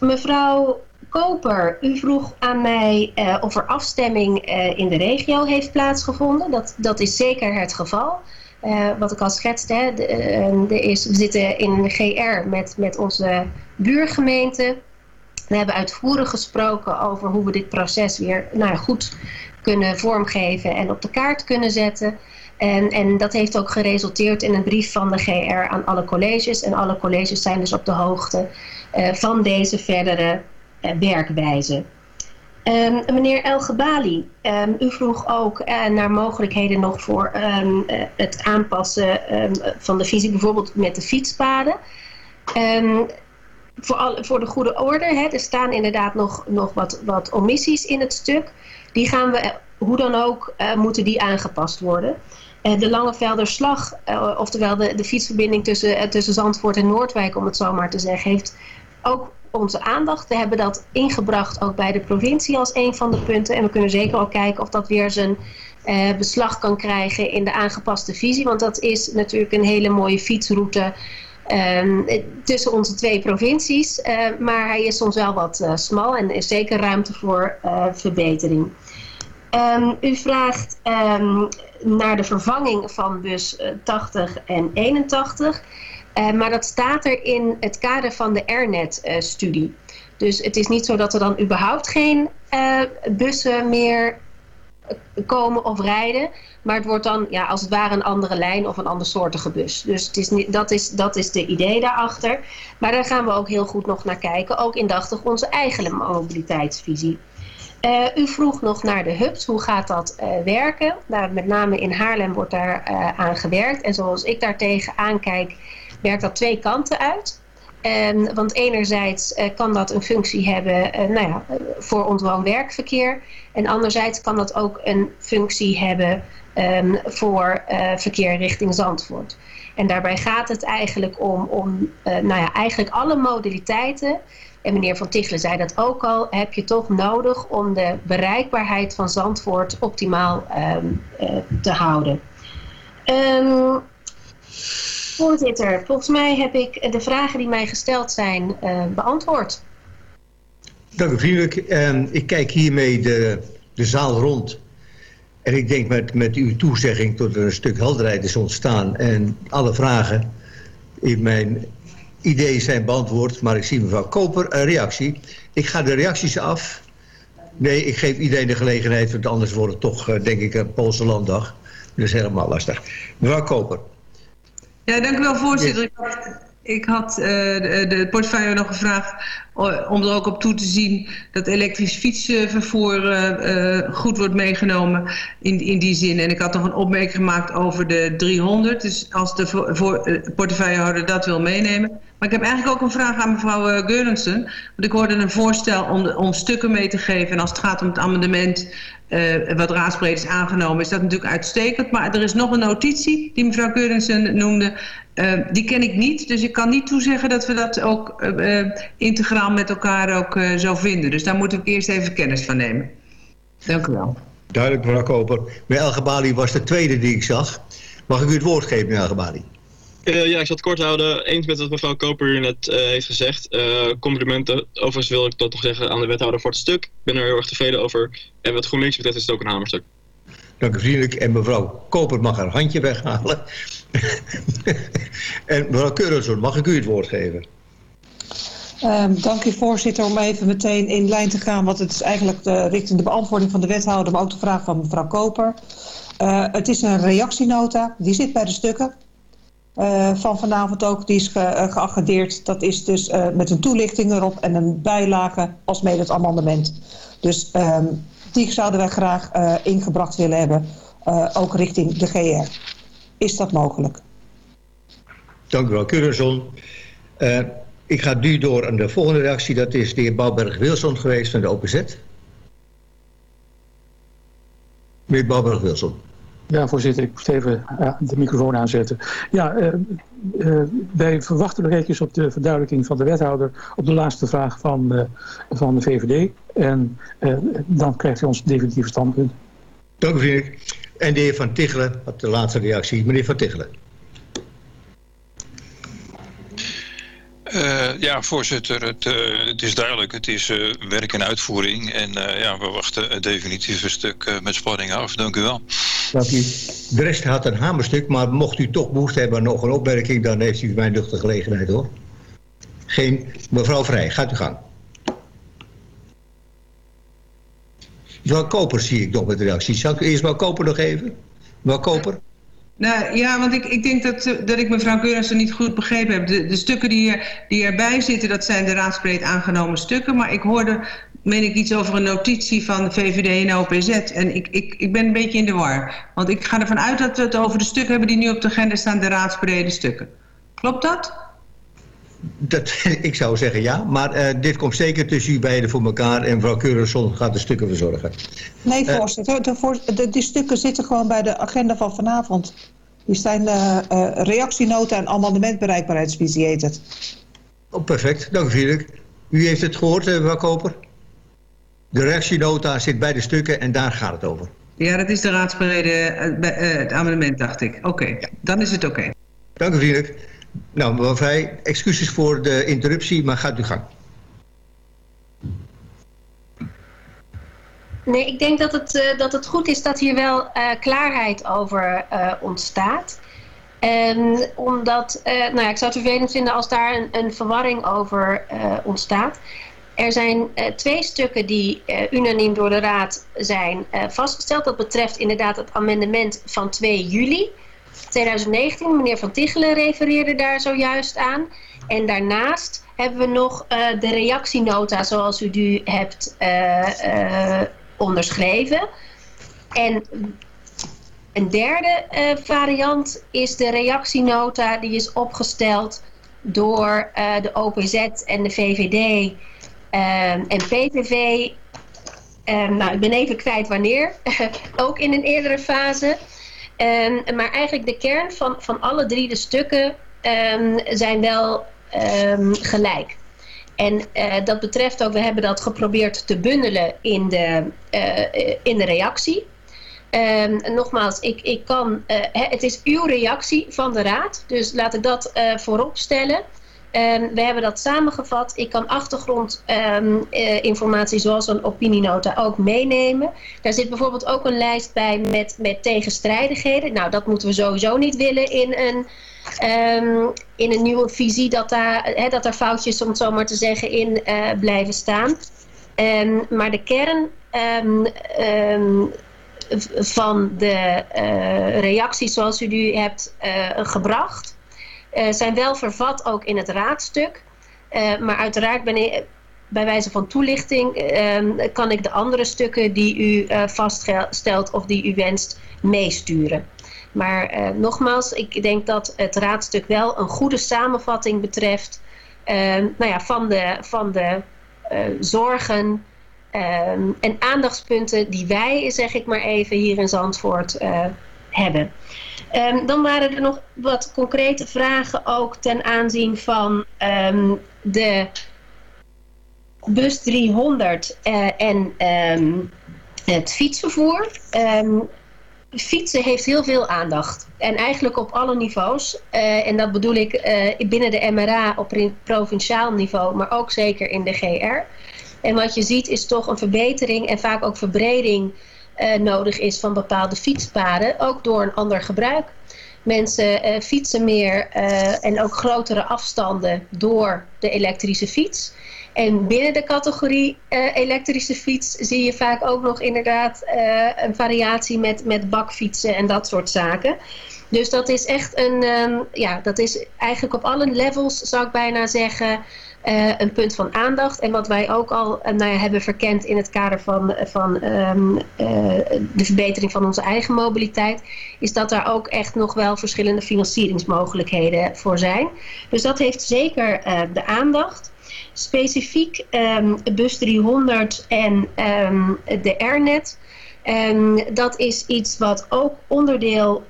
mevrouw Koper, u vroeg aan mij uh, of er afstemming uh, in de regio heeft plaatsgevonden. Dat, dat is zeker het geval. Uh, wat ik al schetste, hè, de, de is, we zitten in GR met, met onze buurgemeente. We hebben uitvoerig gesproken over hoe we dit proces weer nou goed kunnen vormgeven en op de kaart kunnen zetten. En, en dat heeft ook geresulteerd in een brief van de GR aan alle colleges. En alle colleges zijn dus op de hoogte uh, van deze verdere uh, werkwijze. Um, meneer El Gebali, um, u vroeg ook uh, naar mogelijkheden nog voor um, uh, het aanpassen van de visie, bijvoorbeeld met de fietspaden. voor, al, voor de goede orde, hè, er staan inderdaad nog, nog wat, wat omissies in het stuk. Die gaan we, hoe dan ook, moeten die aangepast worden. de Langevelderslag, oftewel de, de fietsverbinding tussen, tussen Zandvoort en Noordwijk, om het zo maar te zeggen, heeft ook onze aandacht. We hebben dat ingebracht ook bij de provincie als een van de punten. En we kunnen zeker ook kijken of dat weer zijn uh, beslag kan krijgen in de aangepaste visie. Want dat is natuurlijk een hele mooie fietsroute um, tussen onze twee provincies. Uh, maar hij is soms wel wat uh, smal en is zeker ruimte voor verbetering. Um, u vraagt um, naar de vervanging van bus 80 en 81. Uh, maar dat staat er in het kader van de Airnet-studie. Uh, dus het is niet zo dat er dan überhaupt geen uh, bussen meer komen of rijden. Maar het wordt dan ja, als het ware een andere lijn of een andersoortige bus. Dus het is niet, dat, is, dat is de idee daarachter. Maar daar gaan we ook heel goed nog naar kijken. Ook indachtig onze eigen mobiliteitsvisie. U vroeg nog naar de hubs. Hoe gaat dat werken? Nou, met name in Haarlem wordt daar aan gewerkt. En zoals ik daar tegenaan kijk werkt dat twee kanten uit. Want enerzijds uh, kan dat een functie hebben uh, nou ja, voor ons woon-werkverkeer. En anderzijds kan dat ook een functie hebben um, voor uh, verkeer richting Zandvoort. En daarbij gaat het eigenlijk om, om nou ja, eigenlijk alle modaliteiten. En meneer Van Tichelen zei dat ook al, heb je toch nodig om de bereikbaarheid van Zandvoort optimaal um, te houden. Um, Voorzitter, volgens mij heb ik de vragen die mij gesteld zijn uh, beantwoord. Dank u vriendelijk. Uh, ik kijk hiermee de, de zaal rond. En ik denk met, met uw toezegging tot er een stuk helderheid is ontstaan. En alle vragen in mijn idee zijn beantwoord. Maar ik zie mevrouw Koper een reactie. Ik ga de reacties af. Nee, ik geef iedereen de gelegenheid. Want anders wordt het toch, uh, denk ik, een Poolse landdag. Is helemaal lastig. Mevrouw Koper. Ja, dank u wel, voorzitter. Ik had, ik had uh, de, de portefeuille nog gevraagd om er ook op toe te zien dat elektrisch fietsvervoer uh, goed wordt meegenomen in, in die zin. En ik had nog een opmerking gemaakt over de 300. Dus als de voor, voor, portefeuillehouder dat wil meenemen. Maar ik heb eigenlijk ook een vraag aan mevrouw Geurensen. Want ik hoorde een voorstel om, om stukken mee te geven. En als het gaat om het amendement uh, wat raadsbreed is aangenomen, is dat natuurlijk uitstekend. Maar er is nog een notitie die mevrouw Geurensen noemde. Uh, die ken ik niet, dus ik kan niet toezeggen dat we dat ook uh, integraal met elkaar ook zo vinden. Dus daar moet ik eerst even kennis van nemen. Dank u wel. Duidelijk, mevrouw Koper. Meneer Elgebali was de tweede die ik zag. Mag ik u het woord geven, meneer Elgebali? Uh, ja, ik zal het kort houden. Eens met wat mevrouw Koper hier net uh, heeft gezegd. Uh, complimenten. Overigens wil ik dat nog zeggen aan de wethouder voor het stuk. Ik ben er heel erg tevreden over. En wat GroenLinks betreft is het ook een hamerstuk. Dank u vriendelijk. En mevrouw Koper mag haar handje weghalen. en mevrouw Keurenzoon, mag ik u het woord geven? Um, dank u voorzitter om even meteen in lijn te gaan. Want het is eigenlijk de, richting de beantwoording van de wethouder, maar ook de vraag van mevrouw Koper. het is een reactienota, die zit bij de stukken. Uh, van vanavond ook, die is ge, geagendeerd. Dat is dus uh, met een toelichting erop en een bijlage als mede het amendement. Dus um, die zouden wij graag ingebracht willen hebben, ook richting de GR. Is dat mogelijk? Dank u wel, Curazon. ik ga nu door aan de volgende reactie. Dat is de heer Bouwberg-Wilson geweest van de OPZ. Meneer Bouwberg-Wilson. Ja, voorzitter, ik moest even uh, de microfoon aanzetten. Ja, uh, uh, wij verwachten nog eventjes op de verduidelijking van de wethouder op de laatste vraag van, van de VVD. En dan krijgt hij ons definitieve standpunt. Dank u, vriendelijk. En de heer Van Tichelen had de laatste reactie. Meneer Van Tichelen. Uh, ja, voorzitter, het, uh, het, is duidelijk. Het is uh, werk en uitvoering. En ja, we wachten het definitieve stuk met spanning af. Dank u wel. Dank u. De rest had een hamerstuk, maar mocht u toch behoefte hebben aan nog een opmerking... dan heeft u mijn luchtige gelegenheid, hoor. Geen mevrouw Vrij, gaat u gang. Mevrouw Koper zie ik nog met de reactie. Zal ik eerst mevrouw Koper nog even? Mevrouw Koper? Nou ja, want ik, ik denk dat, dat ik mevrouw Keurensen niet goed begrepen heb. De, de stukken die, er, die erbij zitten, dat zijn de raadsbreed aangenomen stukken. Maar ik hoorde, meen ik, iets over een notitie van de VVD en OPZ. En ik, ik, ik ben een beetje in de war. Want ik ga ervan uit dat we het over de stukken hebben die nu op de agenda staan, de raadsbrede stukken. Klopt dat? Dat, ik zou zeggen ja, maar uh, dit komt zeker tussen u beiden voor elkaar en mevrouw Keurenson gaat de stukken verzorgen. Nee, voorzitter, de, voor, de, die stukken zitten gewoon bij de agenda van vanavond. Die zijn uh, uh, reactienota en amendementbereikbaarheidsvisie heet het. Oh, perfect, dank u vriendelijk. U heeft het gehoord, mevrouw Koper? De reactienota zit bij de stukken en daar gaat het over. Ja, dat is de raadsbrede, het amendement, dacht ik. Oké, okay. ja. dan is het oké. Okay. Dank u vriendelijk. Nou, mevrouw Vrij, excuses voor de interruptie, maar gaat u gang. Nee, ik denk dat het, uh, dat het goed is dat hier wel uh, klaarheid over uh, ontstaat. En omdat, nou ja, ik zou het vervelend vinden als daar een, een verwarring over ontstaat. Er zijn twee stukken die unaniem door de Raad zijn vastgesteld. Dat betreft inderdaad het amendement van 2 juli. 2019. Meneer Van Tichelen refereerde daar zojuist aan. En daarnaast hebben we nog uh, de reactienota zoals u die hebt uh, onderschreven. En een derde variant is de reactienota die is opgesteld door de OPZ en de VVD en PVV. nou, ik ben even kwijt wanneer. Ook in een eerdere fase. Um, maar eigenlijk de kern van, van alle drie de stukken um, zijn wel um, gelijk. En uh, dat betreft ook, we hebben dat geprobeerd te bundelen in de, uh, in de reactie. nogmaals, ik, ik kan, uh, het is uw reactie van de raad, dus laat ik dat voorop stellen. Um, we hebben dat samengevat. Ik kan achtergrondinformatie um, uh, zoals een opinienota ook meenemen. Daar zit bijvoorbeeld ook een lijst bij met, met tegenstrijdigheden. Nou, dat moeten we sowieso niet willen in een, um, in een nieuwe visie. Dat daar, dat foutjes, om het zo maar te zeggen, in uh, blijven staan. maar de kern van de uh, reacties zoals u nu hebt gebracht zijn wel vervat ook in het raadstuk. Uh, maar uiteraard ben ik, bij wijze van toelichting ehm, kan ik de andere stukken die u vaststelt of die u wenst meesturen. Maar nogmaals, ik denk dat het raadstuk wel een goede samenvatting betreft ehm, nou ja, van de, van de zorgen Ehm, en aandachtspunten die wij, zeg ik maar even, hier in Zandvoort hebben. Um, dan waren er nog wat concrete vragen ook ten aanzien van um, de bus 300 uh, eh, en het fietsvervoer. fietsen heeft heel veel aandacht. En eigenlijk op alle niveaus. Uh, en dat bedoel ik binnen de MRA op provinciaal niveau, maar ook zeker in de GR. En wat je ziet is toch een verbetering en vaak ook verbreding uh, nodig is van bepaalde fietspaden, ook door een ander gebruik. Mensen uh, fietsen meer uh, en ook grotere afstanden door de elektrische fiets. En binnen de categorie elektrische fiets zie je vaak ook nog inderdaad een variatie met, met bakfietsen en dat soort zaken. Dus dat is echt een, um, ja, dat is eigenlijk op alle levels zou ik bijna zeggen uh, een punt van aandacht. En wat wij ook al uh, nou ja, hebben verkend in het kader van, van um, uh, de verbetering van onze eigen mobiliteit, is dat daar ook echt nog wel verschillende financieringsmogelijkheden voor zijn. Dus dat heeft zeker de aandacht. Specifiek um, bus 300 en um, de Airnet. dat is iets wat ook onderdeel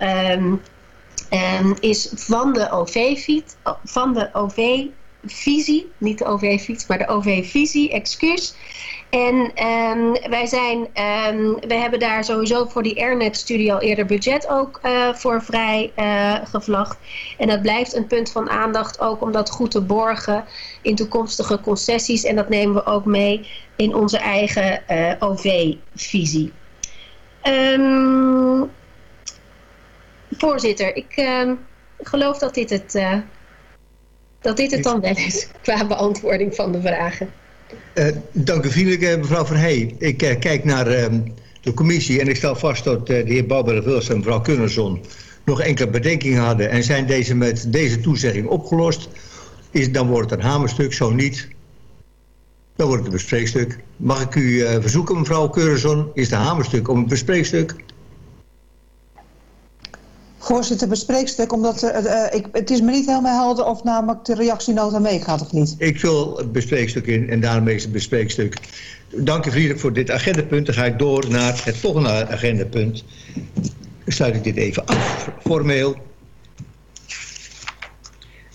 is van de OV-fiets, van de OV visie, niet de OV-fiets, maar de OV-visie, excuus. En um, wij, zijn, um, we hebben daar sowieso voor die Airnet-studie al eerder budget ook uh, voor vrij uh, gevlacht. En dat blijft een punt van aandacht ook om dat goed te borgen in toekomstige concessies. En dat nemen we ook mee in onze eigen uh, OV-visie. Um, voorzitter, ik geloof dat dit het dat dit het dan wel is qua beantwoording van de vragen. Uh, dank u vriendelijk, eh, mevrouw Van Hey. Ik uh, kijk naar uh, de commissie en ik stel vast dat de heer Bouwberg-Wils en mevrouw Kunnerson nog enkele bedenkingen hadden. En zijn deze met deze toezegging opgelost, is, dan wordt het een hamerstuk. Zo niet, dan wordt het een bespreekstuk. Mag ik u verzoeken, mevrouw Kunnerson, is de hamerstuk om een bespreekstuk? Voorzitter, bespreekstuk, omdat uh, ik, het is me niet helemaal helder of namelijk de reactienota meegaat of niet. Ik vul het bespreekstuk in en daarmee is het bespreekstuk. Dank u vriendelijk voor dit agendapunt. Dan ga ik door naar het volgende agendapunt. Dan sluit ik dit even af, formeel.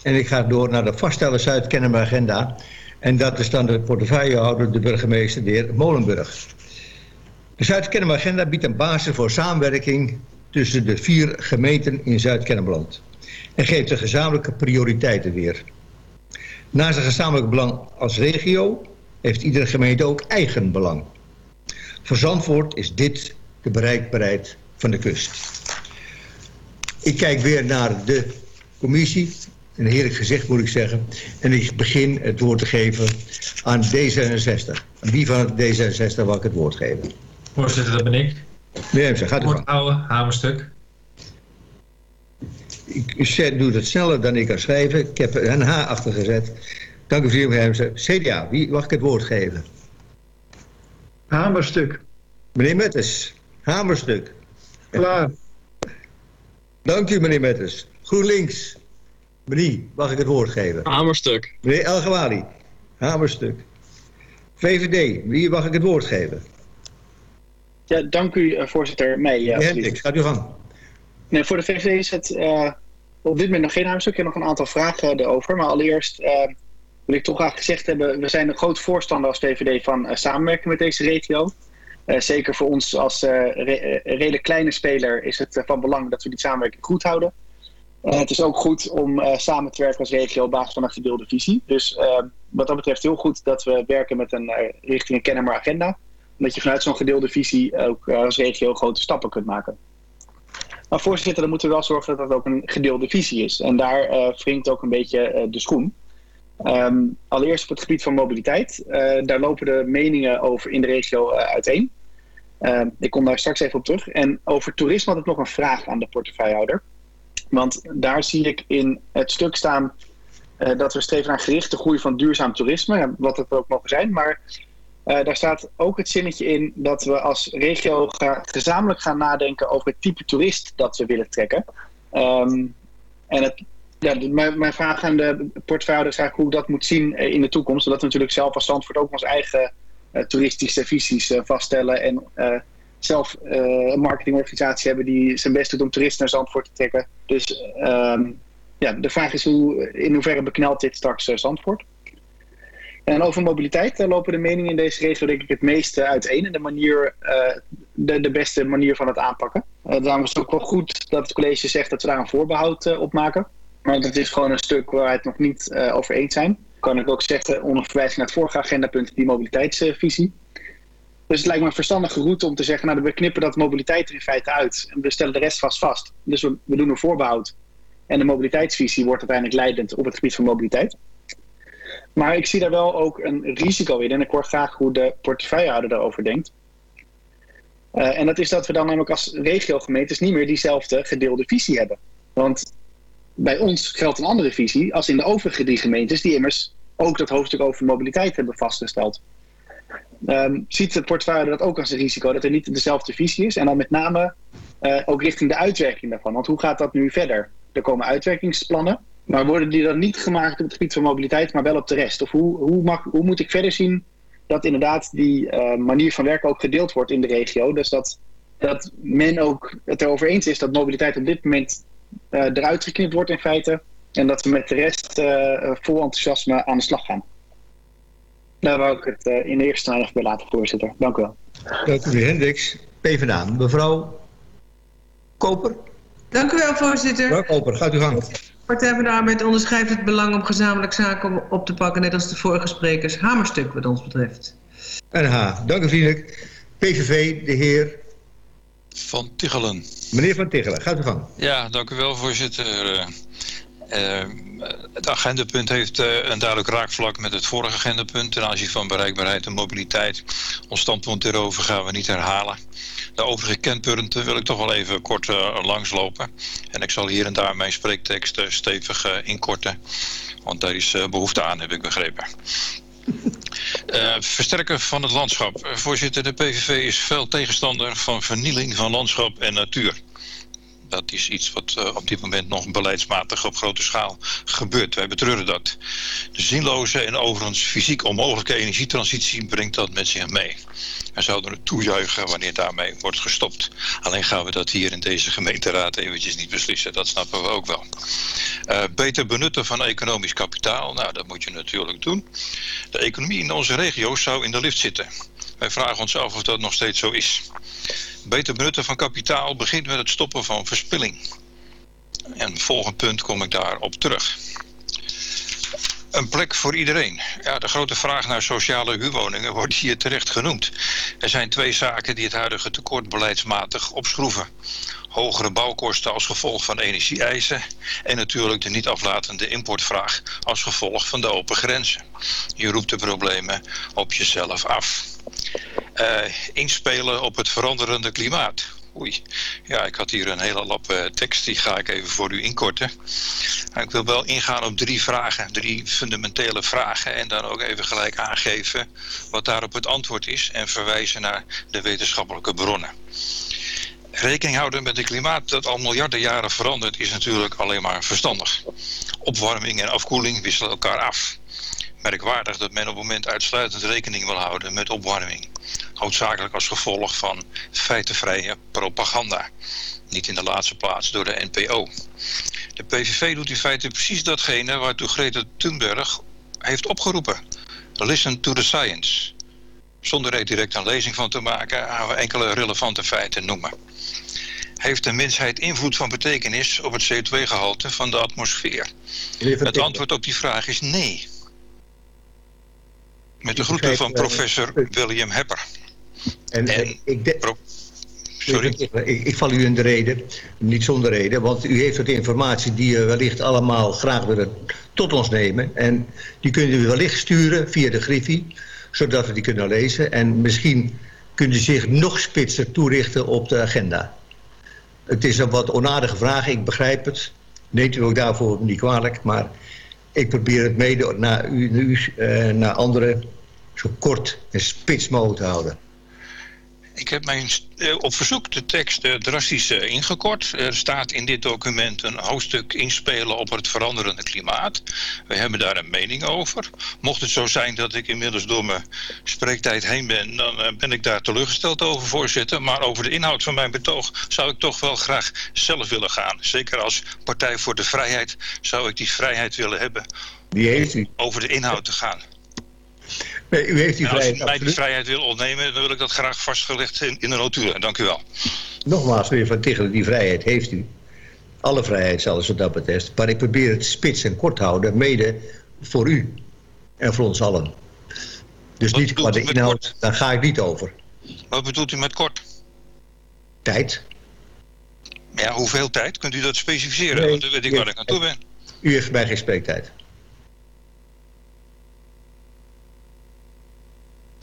En ik ga door naar de vaststellen Zuid-Kennemer agenda. En dat is dan de portefeuillehouder, de burgemeester, de heer Molenburg. De Zuid-Kennemer agenda biedt een basis voor samenwerking tussen de vier gemeenten in Zuid-Kennemerland en geeft de gezamenlijke prioriteiten weer. Naast een gezamenlijk belang als regio heeft iedere gemeente ook eigen belang. Voor Zandvoort is dit de bereikbaarheid van de kust. Ik kijk weer naar de commissie. Een heerlijk gezicht moet ik zeggen. En ik begin het woord te geven aan D66. Aan wie van D66 wil ik het woord geven? Voorzitter, dat ben ik. Nee, ze gaat ervan. Oude hamerstuk. Ik doe het sneller dan ik kan schrijven. Ik heb een H achter gezet. Dank u vriendelijk. CDA, wie mag ik het woord geven? Hamerstuk. Meneer Mettes, hamerstuk. Klaar. Dank u, meneer Mettes. GroenLinks. Meneer, mag ik het woord geven? Hamerstuk. Meneer Elgewali, hamerstuk. VVD, wie mag ik het woord geven? Ja, dank u, uh, voorzitter. Nee, uh, Hendricks, gaat u gang. Nee, voor de VVD is het uh, op dit moment nog geen huisstuk. Ik heb nog een aantal vragen erover. Maar allereerst wil ik toch graag gezegd hebben... we zijn een groot voorstander als VVD van samenwerken met deze regio. zeker voor ons als re redelijk kleine speler is het van belang dat we die samenwerking goed houden. het is ook goed om samen te werken als regio op basis van een gedeelde visie. Dus wat dat betreft heel goed dat we werken met een richting een Kennemer agenda dat je vanuit zo'n gedeelde visie ook eh, als regio grote stappen kunt maken. Maar voorzitter, dan moeten we wel zorgen dat dat ook een gedeelde visie is. En daar uh, wringt ook een beetje uh, de schoen. Um, allereerst op het gebied van mobiliteit. Daar lopen de meningen over in de regio uiteen. Uh, ik kom daar straks even op terug. En over toerisme had ik nog een vraag aan de portefeuillehouder. Want daar zie ik in het stuk staan eh, dat we streven naar gerichte groei van duurzaam toerisme, wat het ook mogen zijn. Maar uh, daar staat ook het zinnetje in dat we als regio gezamenlijk gaan nadenken over het type toerist dat we willen trekken. Um, en het, ja, mijn, mijn vraag aan de portefeuille is eigenlijk hoe dat moet zien in de toekomst. Zodat we natuurlijk zelf als Zandvoort ook onze eigen uh, toeristische visies vaststellen en zelf een marketingorganisatie hebben die zijn best doet om toeristen naar Zandvoort te trekken. Dus um, ja, de vraag is hoe, in hoeverre beknelt dit straks Zandvoort? En over mobiliteit lopen de meningen in deze regio denk ik het meeste uiteen. En de, manier, uh, de, de beste manier van het aanpakken. Daarom is het ook wel goed dat het college zegt dat we daar een voorbehoud op maken. Maar dat is gewoon een stuk waar we het nog niet over eens zijn. Kan ik ook zeggen onder verwijzing naar het vorige agendapunt, die mobiliteitsvisie. Dus het lijkt me een verstandige route om te zeggen, nou we knippen dat mobiliteit er in feite uit. En we stellen de rest vast vast. Dus we, we doen een voorbehoud. En de mobiliteitsvisie wordt uiteindelijk leidend op het gebied van mobiliteit. Maar ik zie daar wel ook een risico in. En ik hoor graag hoe de portefeuillehouder daarover denkt. Uh, en dat is dat we dan namelijk als regiogemeentes niet meer diezelfde gedeelde visie hebben. Want bij ons geldt een andere visie als in de overige gemeentes... die immers ook dat hoofdstuk over mobiliteit hebben vastgesteld. Um, ziet het portefeuille dat ook als een risico, dat er niet dezelfde visie is. En dan met name uh, ook richting de uitwerking daarvan. Want hoe gaat dat nu verder? Er komen uitwerkingsplannen, maar worden die dan niet gemaakt op het gebied van mobiliteit, maar wel op de rest? Of hoe, hoe, mag, hoe moet ik verder zien dat inderdaad die uh, manier van werken ook gedeeld wordt in de regio? Dus dat, dat men ook het erover eens is dat mobiliteit op dit moment uh, eruit geknipt wordt in feite. En dat we met de rest vol enthousiasme aan de slag gaan. Daar wou ik het uh, in de eerste aandacht bij laten, voorzitter. Dank u wel. Dank u, Hendricks. PvdA, mevrouw Koper. Dank u wel, voorzitter. Mevrouw Koper, gaat u gang. Partij van de Arbeid onderschrijft het belang om gezamenlijk zaken op te pakken, net als de vorige sprekers. Hamerstuk wat ons betreft. En H. Dank u vriendelijk. PVV, de heer... Van Tichelen. Meneer Van Tichelen, gaat u gang. Ja, dank u wel, voorzitter. Uh, het agendapunt heeft uh, een duidelijk raakvlak met het vorige agendapunt ten aanzien van bereikbaarheid en mobiliteit. Ons standpunt hierover gaan we niet herhalen. De overige kenpunten wil ik toch wel even kort uh, langslopen. En ik zal hier en daar mijn spreektekst stevig inkorten. Want daar is behoefte aan, heb ik begrepen. Uh, versterken van het landschap. Voorzitter, de PVV is veel tegenstander van vernieling van landschap en natuur. Dat is iets wat uh, op dit moment nog beleidsmatig op grote schaal gebeurt. Wij betreuren dat. De zinloze en overigens fysiek onmogelijke energietransitie brengt dat met zich mee. We zouden het toejuichen wanneer daarmee wordt gestopt. Alleen gaan we dat hier in deze gemeenteraad eventjes niet beslissen. Dat snappen we ook wel. Uh, beter benutten van economisch kapitaal. Nou, dat moet je natuurlijk doen. De economie in onze regio's zou in de lift zitten. Wij vragen ons af of dat nog steeds zo is. Beter benutten van kapitaal begint met het stoppen van verspilling. En volgend punt kom ik daarop terug. Een plek voor iedereen. Ja, de grote vraag naar sociale huurwoningen wordt hier terecht genoemd. Er zijn twee zaken die het huidige tekort beleidsmatig opschroeven. Hogere bouwkosten als gevolg van energieeisen en natuurlijk de niet aflatende importvraag als gevolg van de open grenzen. Je roept de problemen op jezelf af. Uh, inspelen op het veranderende klimaat. Oei, ja, ik had hier een hele lap uh, tekst, die ga ik even voor u inkorten. Maar ik wil wel ingaan op drie vragen, drie fundamentele vragen... en dan ook even gelijk aangeven wat daarop het antwoord is... en verwijzen naar de wetenschappelijke bronnen. Rekening houden met een klimaat dat al miljarden jaren verandert... is natuurlijk alleen maar verstandig. Opwarming en afkoeling wisselen elkaar af merkwaardig dat men op het moment uitsluitend rekening wil houden met opwarming. Hoofdzakelijk als gevolg van feitenvrije propaganda. Niet in de laatste plaats door de NPO. De PVV doet in feite precies datgene waartoe Greta Thunberg heeft opgeroepen. Listen to the science. Zonder er direct een lezing van te maken, gaan we enkele relevante feiten noemen. Heeft de mensheid invloed van betekenis op het CO2-gehalte van de atmosfeer? Het antwoord op die vraag is nee. Met de groeten van eh, professor William Hepper. En, en ik, Sorry? Ik, ik, ik, val u in de reden, niet zonder reden, want u heeft wat informatie die u wellicht allemaal graag willen tot ons nemen. En die kunt u wellicht sturen via de Griffie, zodat we die kunnen lezen. En misschien kunt u zich nog spitser toerichten op de agenda. Het is een wat onaardige vraag, ik begrijp het. Neemt u ook daarvoor niet kwalijk, maar ik probeer het mede naar u, uh, naar anderen zo kort en spits mogelijk te houden. Ik heb mijn, uh, op verzoek de tekst uh, drastisch uh, ingekort. Er staat in dit document een hoofdstuk inspelen op het veranderende klimaat. We hebben daar een mening over. Mocht het zo zijn dat ik inmiddels door mijn spreektijd heen ben... dan ben ik daar teleurgesteld over, voorzitter. Maar over de inhoud van mijn betoog zou ik toch wel graag zelf willen gaan. Zeker als Partij voor de Vrijheid zou ik die vrijheid willen hebben... Die heeft u. over de inhoud te gaan. Nee, u heeft die en als vrijheid. u mij die vrijheid wil ontnemen, dan wil ik dat graag vastgelegd in, in de notulen. Dank u wel. Nogmaals, meneer Van Tichelen, die vrijheid heeft u. Alle vrijheid zelfs wat dat betreft. Maar ik probeer het spits en kort houden, mede voor u. En voor ons allen. Dus niet qua de inhoud, daar ga ik niet over. Wat bedoelt u met kort? Tijd. Ja, hoeveel tijd? Kunt u dat specificeren? Nee, Want dan weet ik waar ik aan toe ben. U heeft bij geen spreektijd.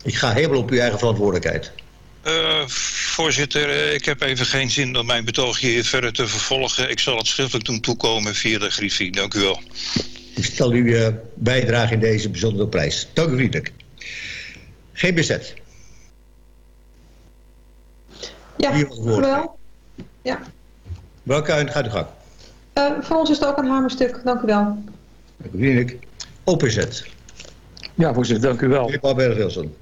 Ik ga helemaal op uw eigen verantwoordelijkheid. Uh, voorzitter, uh, ik heb even geen zin om mijn betoog hier verder te vervolgen. Ik zal het schriftelijk doen toekomen via de griffie. Dank u wel. Ik stel uw uh, bijdrage in deze bijzondere prijs. Dank u vriendelijk. Geen bezet. Ja, wel. Ja. Welke gaat u gang. Uh, voor ons is het ook een hamerstuk. Dank u wel. Dank u vriendelijk. OPZ. Ja, voorzitter, dank u wel. Meneer Barberg-Wilson.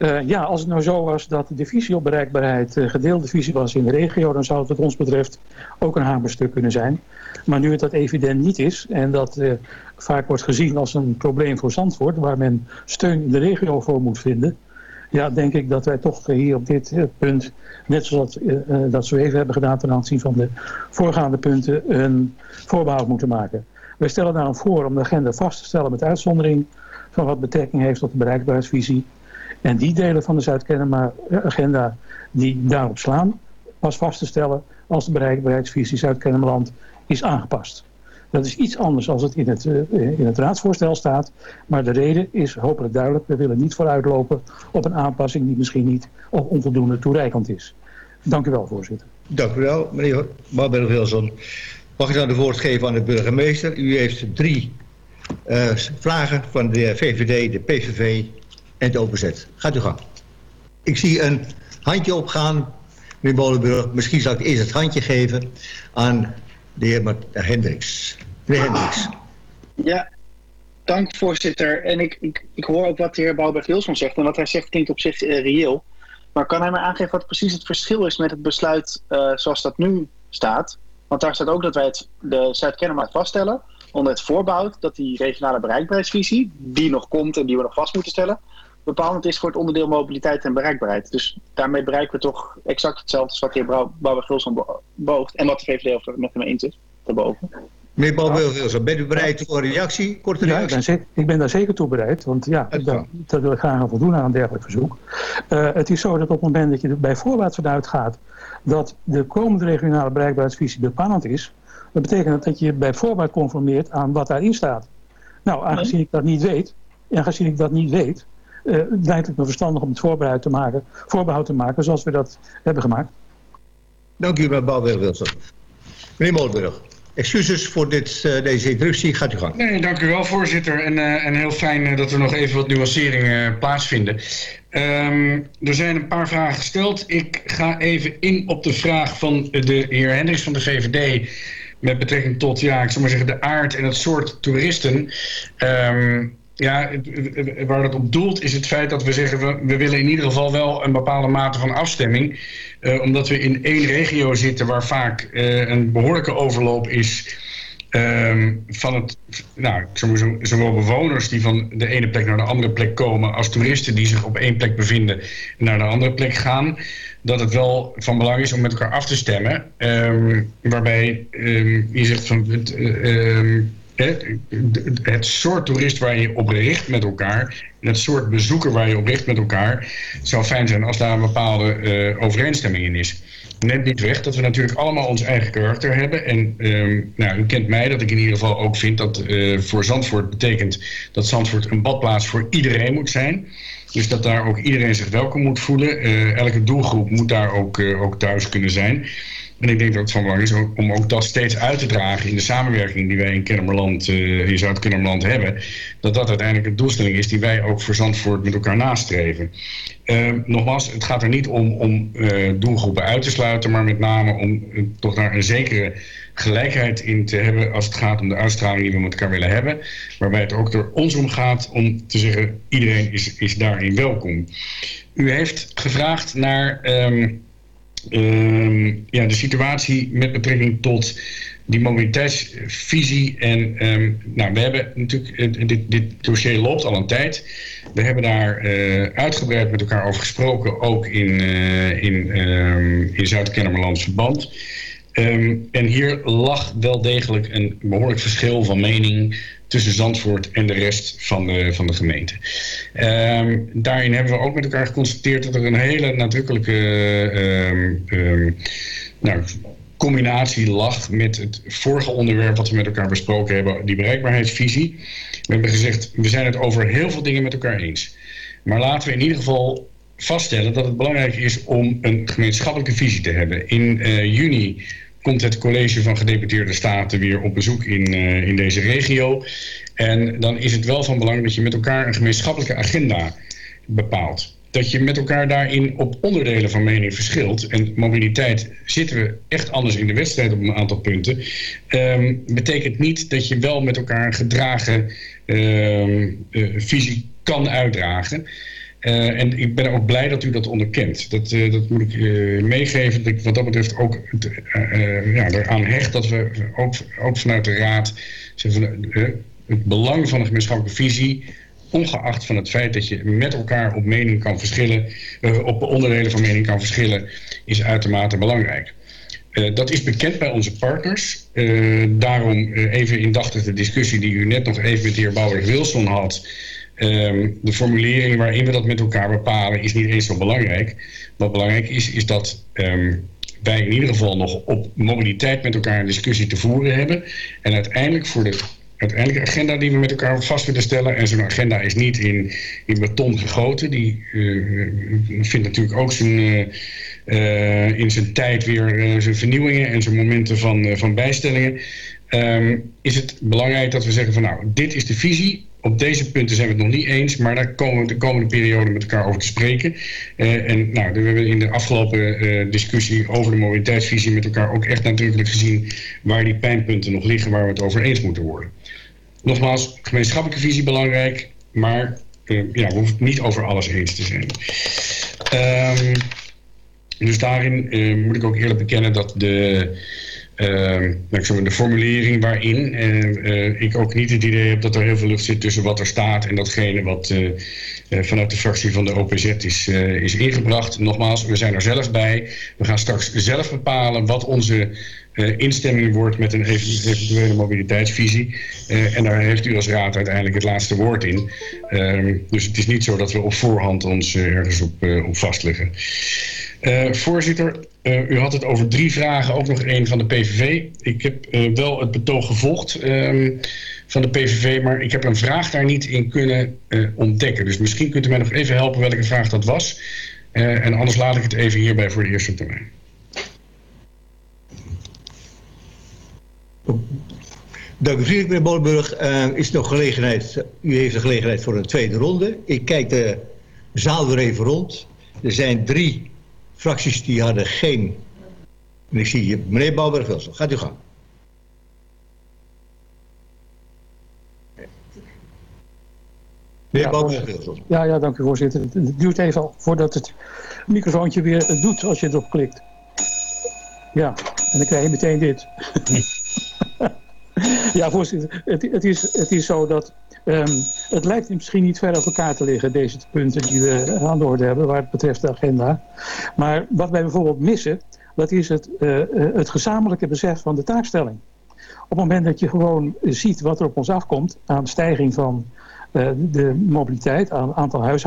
Uh, ja, als het nou zo was dat de visie op bereikbaarheid uh, gedeelde visie was in de regio, dan zou het wat ons betreft ook een hamerstuk kunnen zijn. Maar nu het dat evident niet is en dat uh, vaak wordt gezien als een probleem voor Zandvoort, waar men steun in de regio voor moet vinden, ja, denk ik dat wij toch hier op dit punt, net zoals dat, dat we even hebben gedaan ten aanzien van de voorgaande punten, een voorbehoud moeten maken. Wij stellen daarom voor om de agenda vast te stellen met uitzondering van wat betrekking heeft tot de bereikbaarheidsvisie. En die delen van de Zuid-Kennemer-agenda die daarop slaan, pas vast te stellen als de bereikbaarheidsvisie Zuid-Kennemerland is aangepast. Dat is iets anders als het in het, uh, in het raadsvoorstel staat. Maar de reden is hopelijk duidelijk. We willen niet vooruitlopen op een aanpassing die misschien niet of onvoldoende toereikend is. Dank u wel, voorzitter. Dank u wel, meneer Barberg-Wilson. Mag ik dan de woord geven aan de burgemeester? U heeft drie uh, vragen van de VVD, de PVV en de OPZ. Gaat u gang. Ik zie een handje opgaan, meneer Molenburg. Misschien zal ik eerst het handje geven aan de heer Hendricks. Meneer Hendricks. Ja, dank voorzitter. En ik, ik, ik hoor ook wat de heer Bouwberg-Wilson zegt. En wat hij zegt klinkt op zich uh, reëel. Maar kan hij me aangeven wat precies het verschil is met het besluit uh, zoals dat nu staat? Want daar staat ook dat wij het, de Zuid-Kennemerland vaststellen onder het voorbehoud dat die regionale bereikbaarheidsvisie, die nog komt en die we nog vast moeten stellen, bepalend is voor het onderdeel mobiliteit en bereikbaarheid. Dus daarmee bereiken we toch exact hetzelfde als wat de heer Bouwer-Gilson beoogt en wat de VVD over met hem eens is, daarboven. Meneer Bouwer-Gilson, bent u bereid voor een reactie, korte ja, reactie? ik ben, zeker, ik ben daar zeker toe bereid, want ja, dat, dat wil ik graag aan voldoen aan een dergelijk verzoek. Uh, het is zo dat op het moment dat je er bij voorbaat vanuit gaat dat de komende regionale bereikbaarheidsvisie bepalend is, dat betekent dat je bij voorbaat conformeert aan wat daarin staat. Nou, aangezien ik dat niet weet, en aangezien ik dat niet weet, uh, lijkt het me verstandig om het voorbehoud te maken, voorbehoud te maken zoals we dat hebben gemaakt. Dank u, mevrouw Bouwberg-Wilson. Meneer Molenburg, excuses voor dit, uh, deze interruptie. Gaat u gang. Nee, dank u wel, voorzitter. En, uh, en heel fijn dat er nog even wat nuanceringen plaatsvinden. Um, er zijn een paar vragen gesteld. Ik ga even in op de vraag van de heer Hendricks van de VVD met betrekking tot, ja, ik zou maar zeggen, de aard en het soort toeristen. Um, ja, waar dat op doelt is het feit dat we zeggen, we, we willen in ieder geval wel een bepaalde mate van afstemming. Uh, omdat we in één regio zitten waar vaak uh, een behoorlijke overloop is um, van het, nou, zowel bewoners die van de ene plek naar de andere plek komen, als toeristen die zich op één plek bevinden en naar de andere plek gaan dat het wel van belang is om met elkaar af te stemmen. Um, waarbij um, je zegt van um, het, soort toerist waar je op richt met elkaar... en het soort bezoeker waar je op richt met elkaar... zou fijn zijn als daar een bepaalde uh, overeenstemming in is. Net niet weg dat we natuurlijk allemaal ons eigen karakter hebben. En nou, u kent mij dat ik in ieder geval ook vind dat uh, voor Zandvoort betekent... dat Zandvoort een badplaats voor iedereen moet zijn... Dus dat daar ook iedereen zich welkom moet voelen. Uh, elke doelgroep moet daar ook, ook thuis kunnen zijn. En ik denk dat het van belang is om ook dat steeds uit te dragen in de samenwerking die wij in Kennemerland, uh, in Zuid-Kennemerland hebben. Dat dat uiteindelijk een doelstelling is die wij ook voor Zandvoort met elkaar nastreven. Uh, nogmaals, het gaat er niet om, om uh, doelgroepen uit te sluiten, maar met name om toch daar een zekere gelijkheid in te hebben als het gaat om de uitstraling die we met elkaar willen hebben. Waarbij het ook door ons om gaat om te zeggen iedereen is, is daarin welkom. U heeft gevraagd naar um, um, ja, de situatie met betrekking tot die mobiliteitsvisie. En um, nou, we hebben natuurlijk, dit, dit dossier loopt al een tijd. We hebben daar uh, uitgebreid met elkaar over gesproken, ook in, uh, in, in Zuid-Kennemerlands verband. En hier lag wel degelijk een behoorlijk verschil van mening tussen Zandvoort en de rest van de, van de gemeente. Um, daarin hebben we ook met elkaar geconstateerd dat er een hele nadrukkelijke um, nou, combinatie lag met het vorige onderwerp wat we met elkaar besproken hebben, die bereikbaarheidsvisie. We hebben gezegd, we zijn het over heel veel dingen met elkaar eens. Maar laten we in ieder geval vaststellen dat het belangrijk is om een gemeenschappelijke visie te hebben. In uh, juni komt het college van gedeputeerde staten weer op bezoek in, uh, in deze regio. En dan is het wel van belang dat je met elkaar een gemeenschappelijke agenda bepaalt. Dat je met elkaar daarin op onderdelen van mening verschilt. En mobiliteit zitten we echt anders in de wedstrijd op een aantal punten. Um, betekent niet dat je wel met elkaar een gedragen uh, uh, visie kan uitdragen. Uh, en ik ben ook blij dat u dat onderkent. Dat, uh, dat moet ik uh, meegeven. Dat ik wat dat betreft ook ja, eraan hecht dat we ook, ook vanuit de Raad het belang van een gemeenschappelijke visie, ongeacht van het feit dat je met elkaar op mening kan verschillen, op onderdelen van mening kan verschillen, is uitermate belangrijk. dat is bekend bij onze partners. daarom even indachtig de discussie die u net nog even met de heer Bouwer-Wilson had Um, de formulering waarin we dat met elkaar bepalen is niet eens zo belangrijk. Wat belangrijk is, is dat um, wij in ieder geval nog op mobiliteit met elkaar een discussie te voeren hebben. En uiteindelijk voor de uiteindelijke agenda die we met elkaar vast willen stellen. En zo'n agenda is niet in, in beton gegoten. Die uh, vindt natuurlijk ook zijn, uh, uh, in zijn tijd weer zijn vernieuwingen en zijn momenten van, van bijstellingen. Um, is het belangrijk dat we zeggen van nou, dit is de visie op deze punten zijn we het nog niet eens, maar daar komen we de komende periode met elkaar over te spreken. Uh, en nou, we hebben in de afgelopen uh, discussie over de mobiliteitsvisie met elkaar ook echt nadrukkelijk gezien waar die pijnpunten nog liggen, waar we het over eens moeten worden. Nogmaals, gemeenschappelijke visie belangrijk, maar uh, ja, we hoeven het niet over alles eens te zijn. Um, dus daarin moet ik ook eerlijk bekennen dat de de formulering waarin uh, ik ook niet het idee heb dat er heel veel lucht zit tussen wat er staat en datgene wat vanuit de fractie van de OPZ is, is ingebracht. Nogmaals, we zijn er zelf bij. We gaan straks zelf bepalen wat onze instemming wordt met een eventuele mobiliteitsvisie. en daar heeft u als raad uiteindelijk het laatste woord in. Ehm, dus het is niet zo dat we op voorhand ons ergens op, op vastleggen. voorzitter, u had het over drie vragen, ook nog één van de PVV. Ik heb wel het betoog gevolgd um, van de PVV, maar ik heb een vraag daar niet in kunnen ontdekken. Dus misschien kunt u mij nog even helpen welke vraag dat was. en anders laat ik het even hierbij voor de eerste termijn. Dank u vriendelijk, meneer Bollenburg. Uh, is nog gelegenheid, u heeft de gelegenheid voor een tweede ronde. Ik kijk de zaal weer even rond. Er zijn drie fracties die hadden geen... En ik zie hier meneer Bouwberg-Wilson. Gaat u gang. Meneer ja, Bouwberg-Wilson. Ja, ja, dank u voorzitter. Het duurt even al voordat het microfoontje weer het doet als je erop klikt. Ja, en dan krijg je meteen dit. ja, voorzitter. Het, het, is, het is zo dat Um, het lijkt misschien niet ver uit elkaar te liggen, deze punten die we aan de orde hebben, waar het betreft de agenda. Maar wat wij bijvoorbeeld missen, dat is het, uh, het gezamenlijke besef van de taakstelling. Op het moment dat je gewoon ziet wat er op ons afkomt aan stijging van uh, de mobiliteit, aan aantal huishoudens,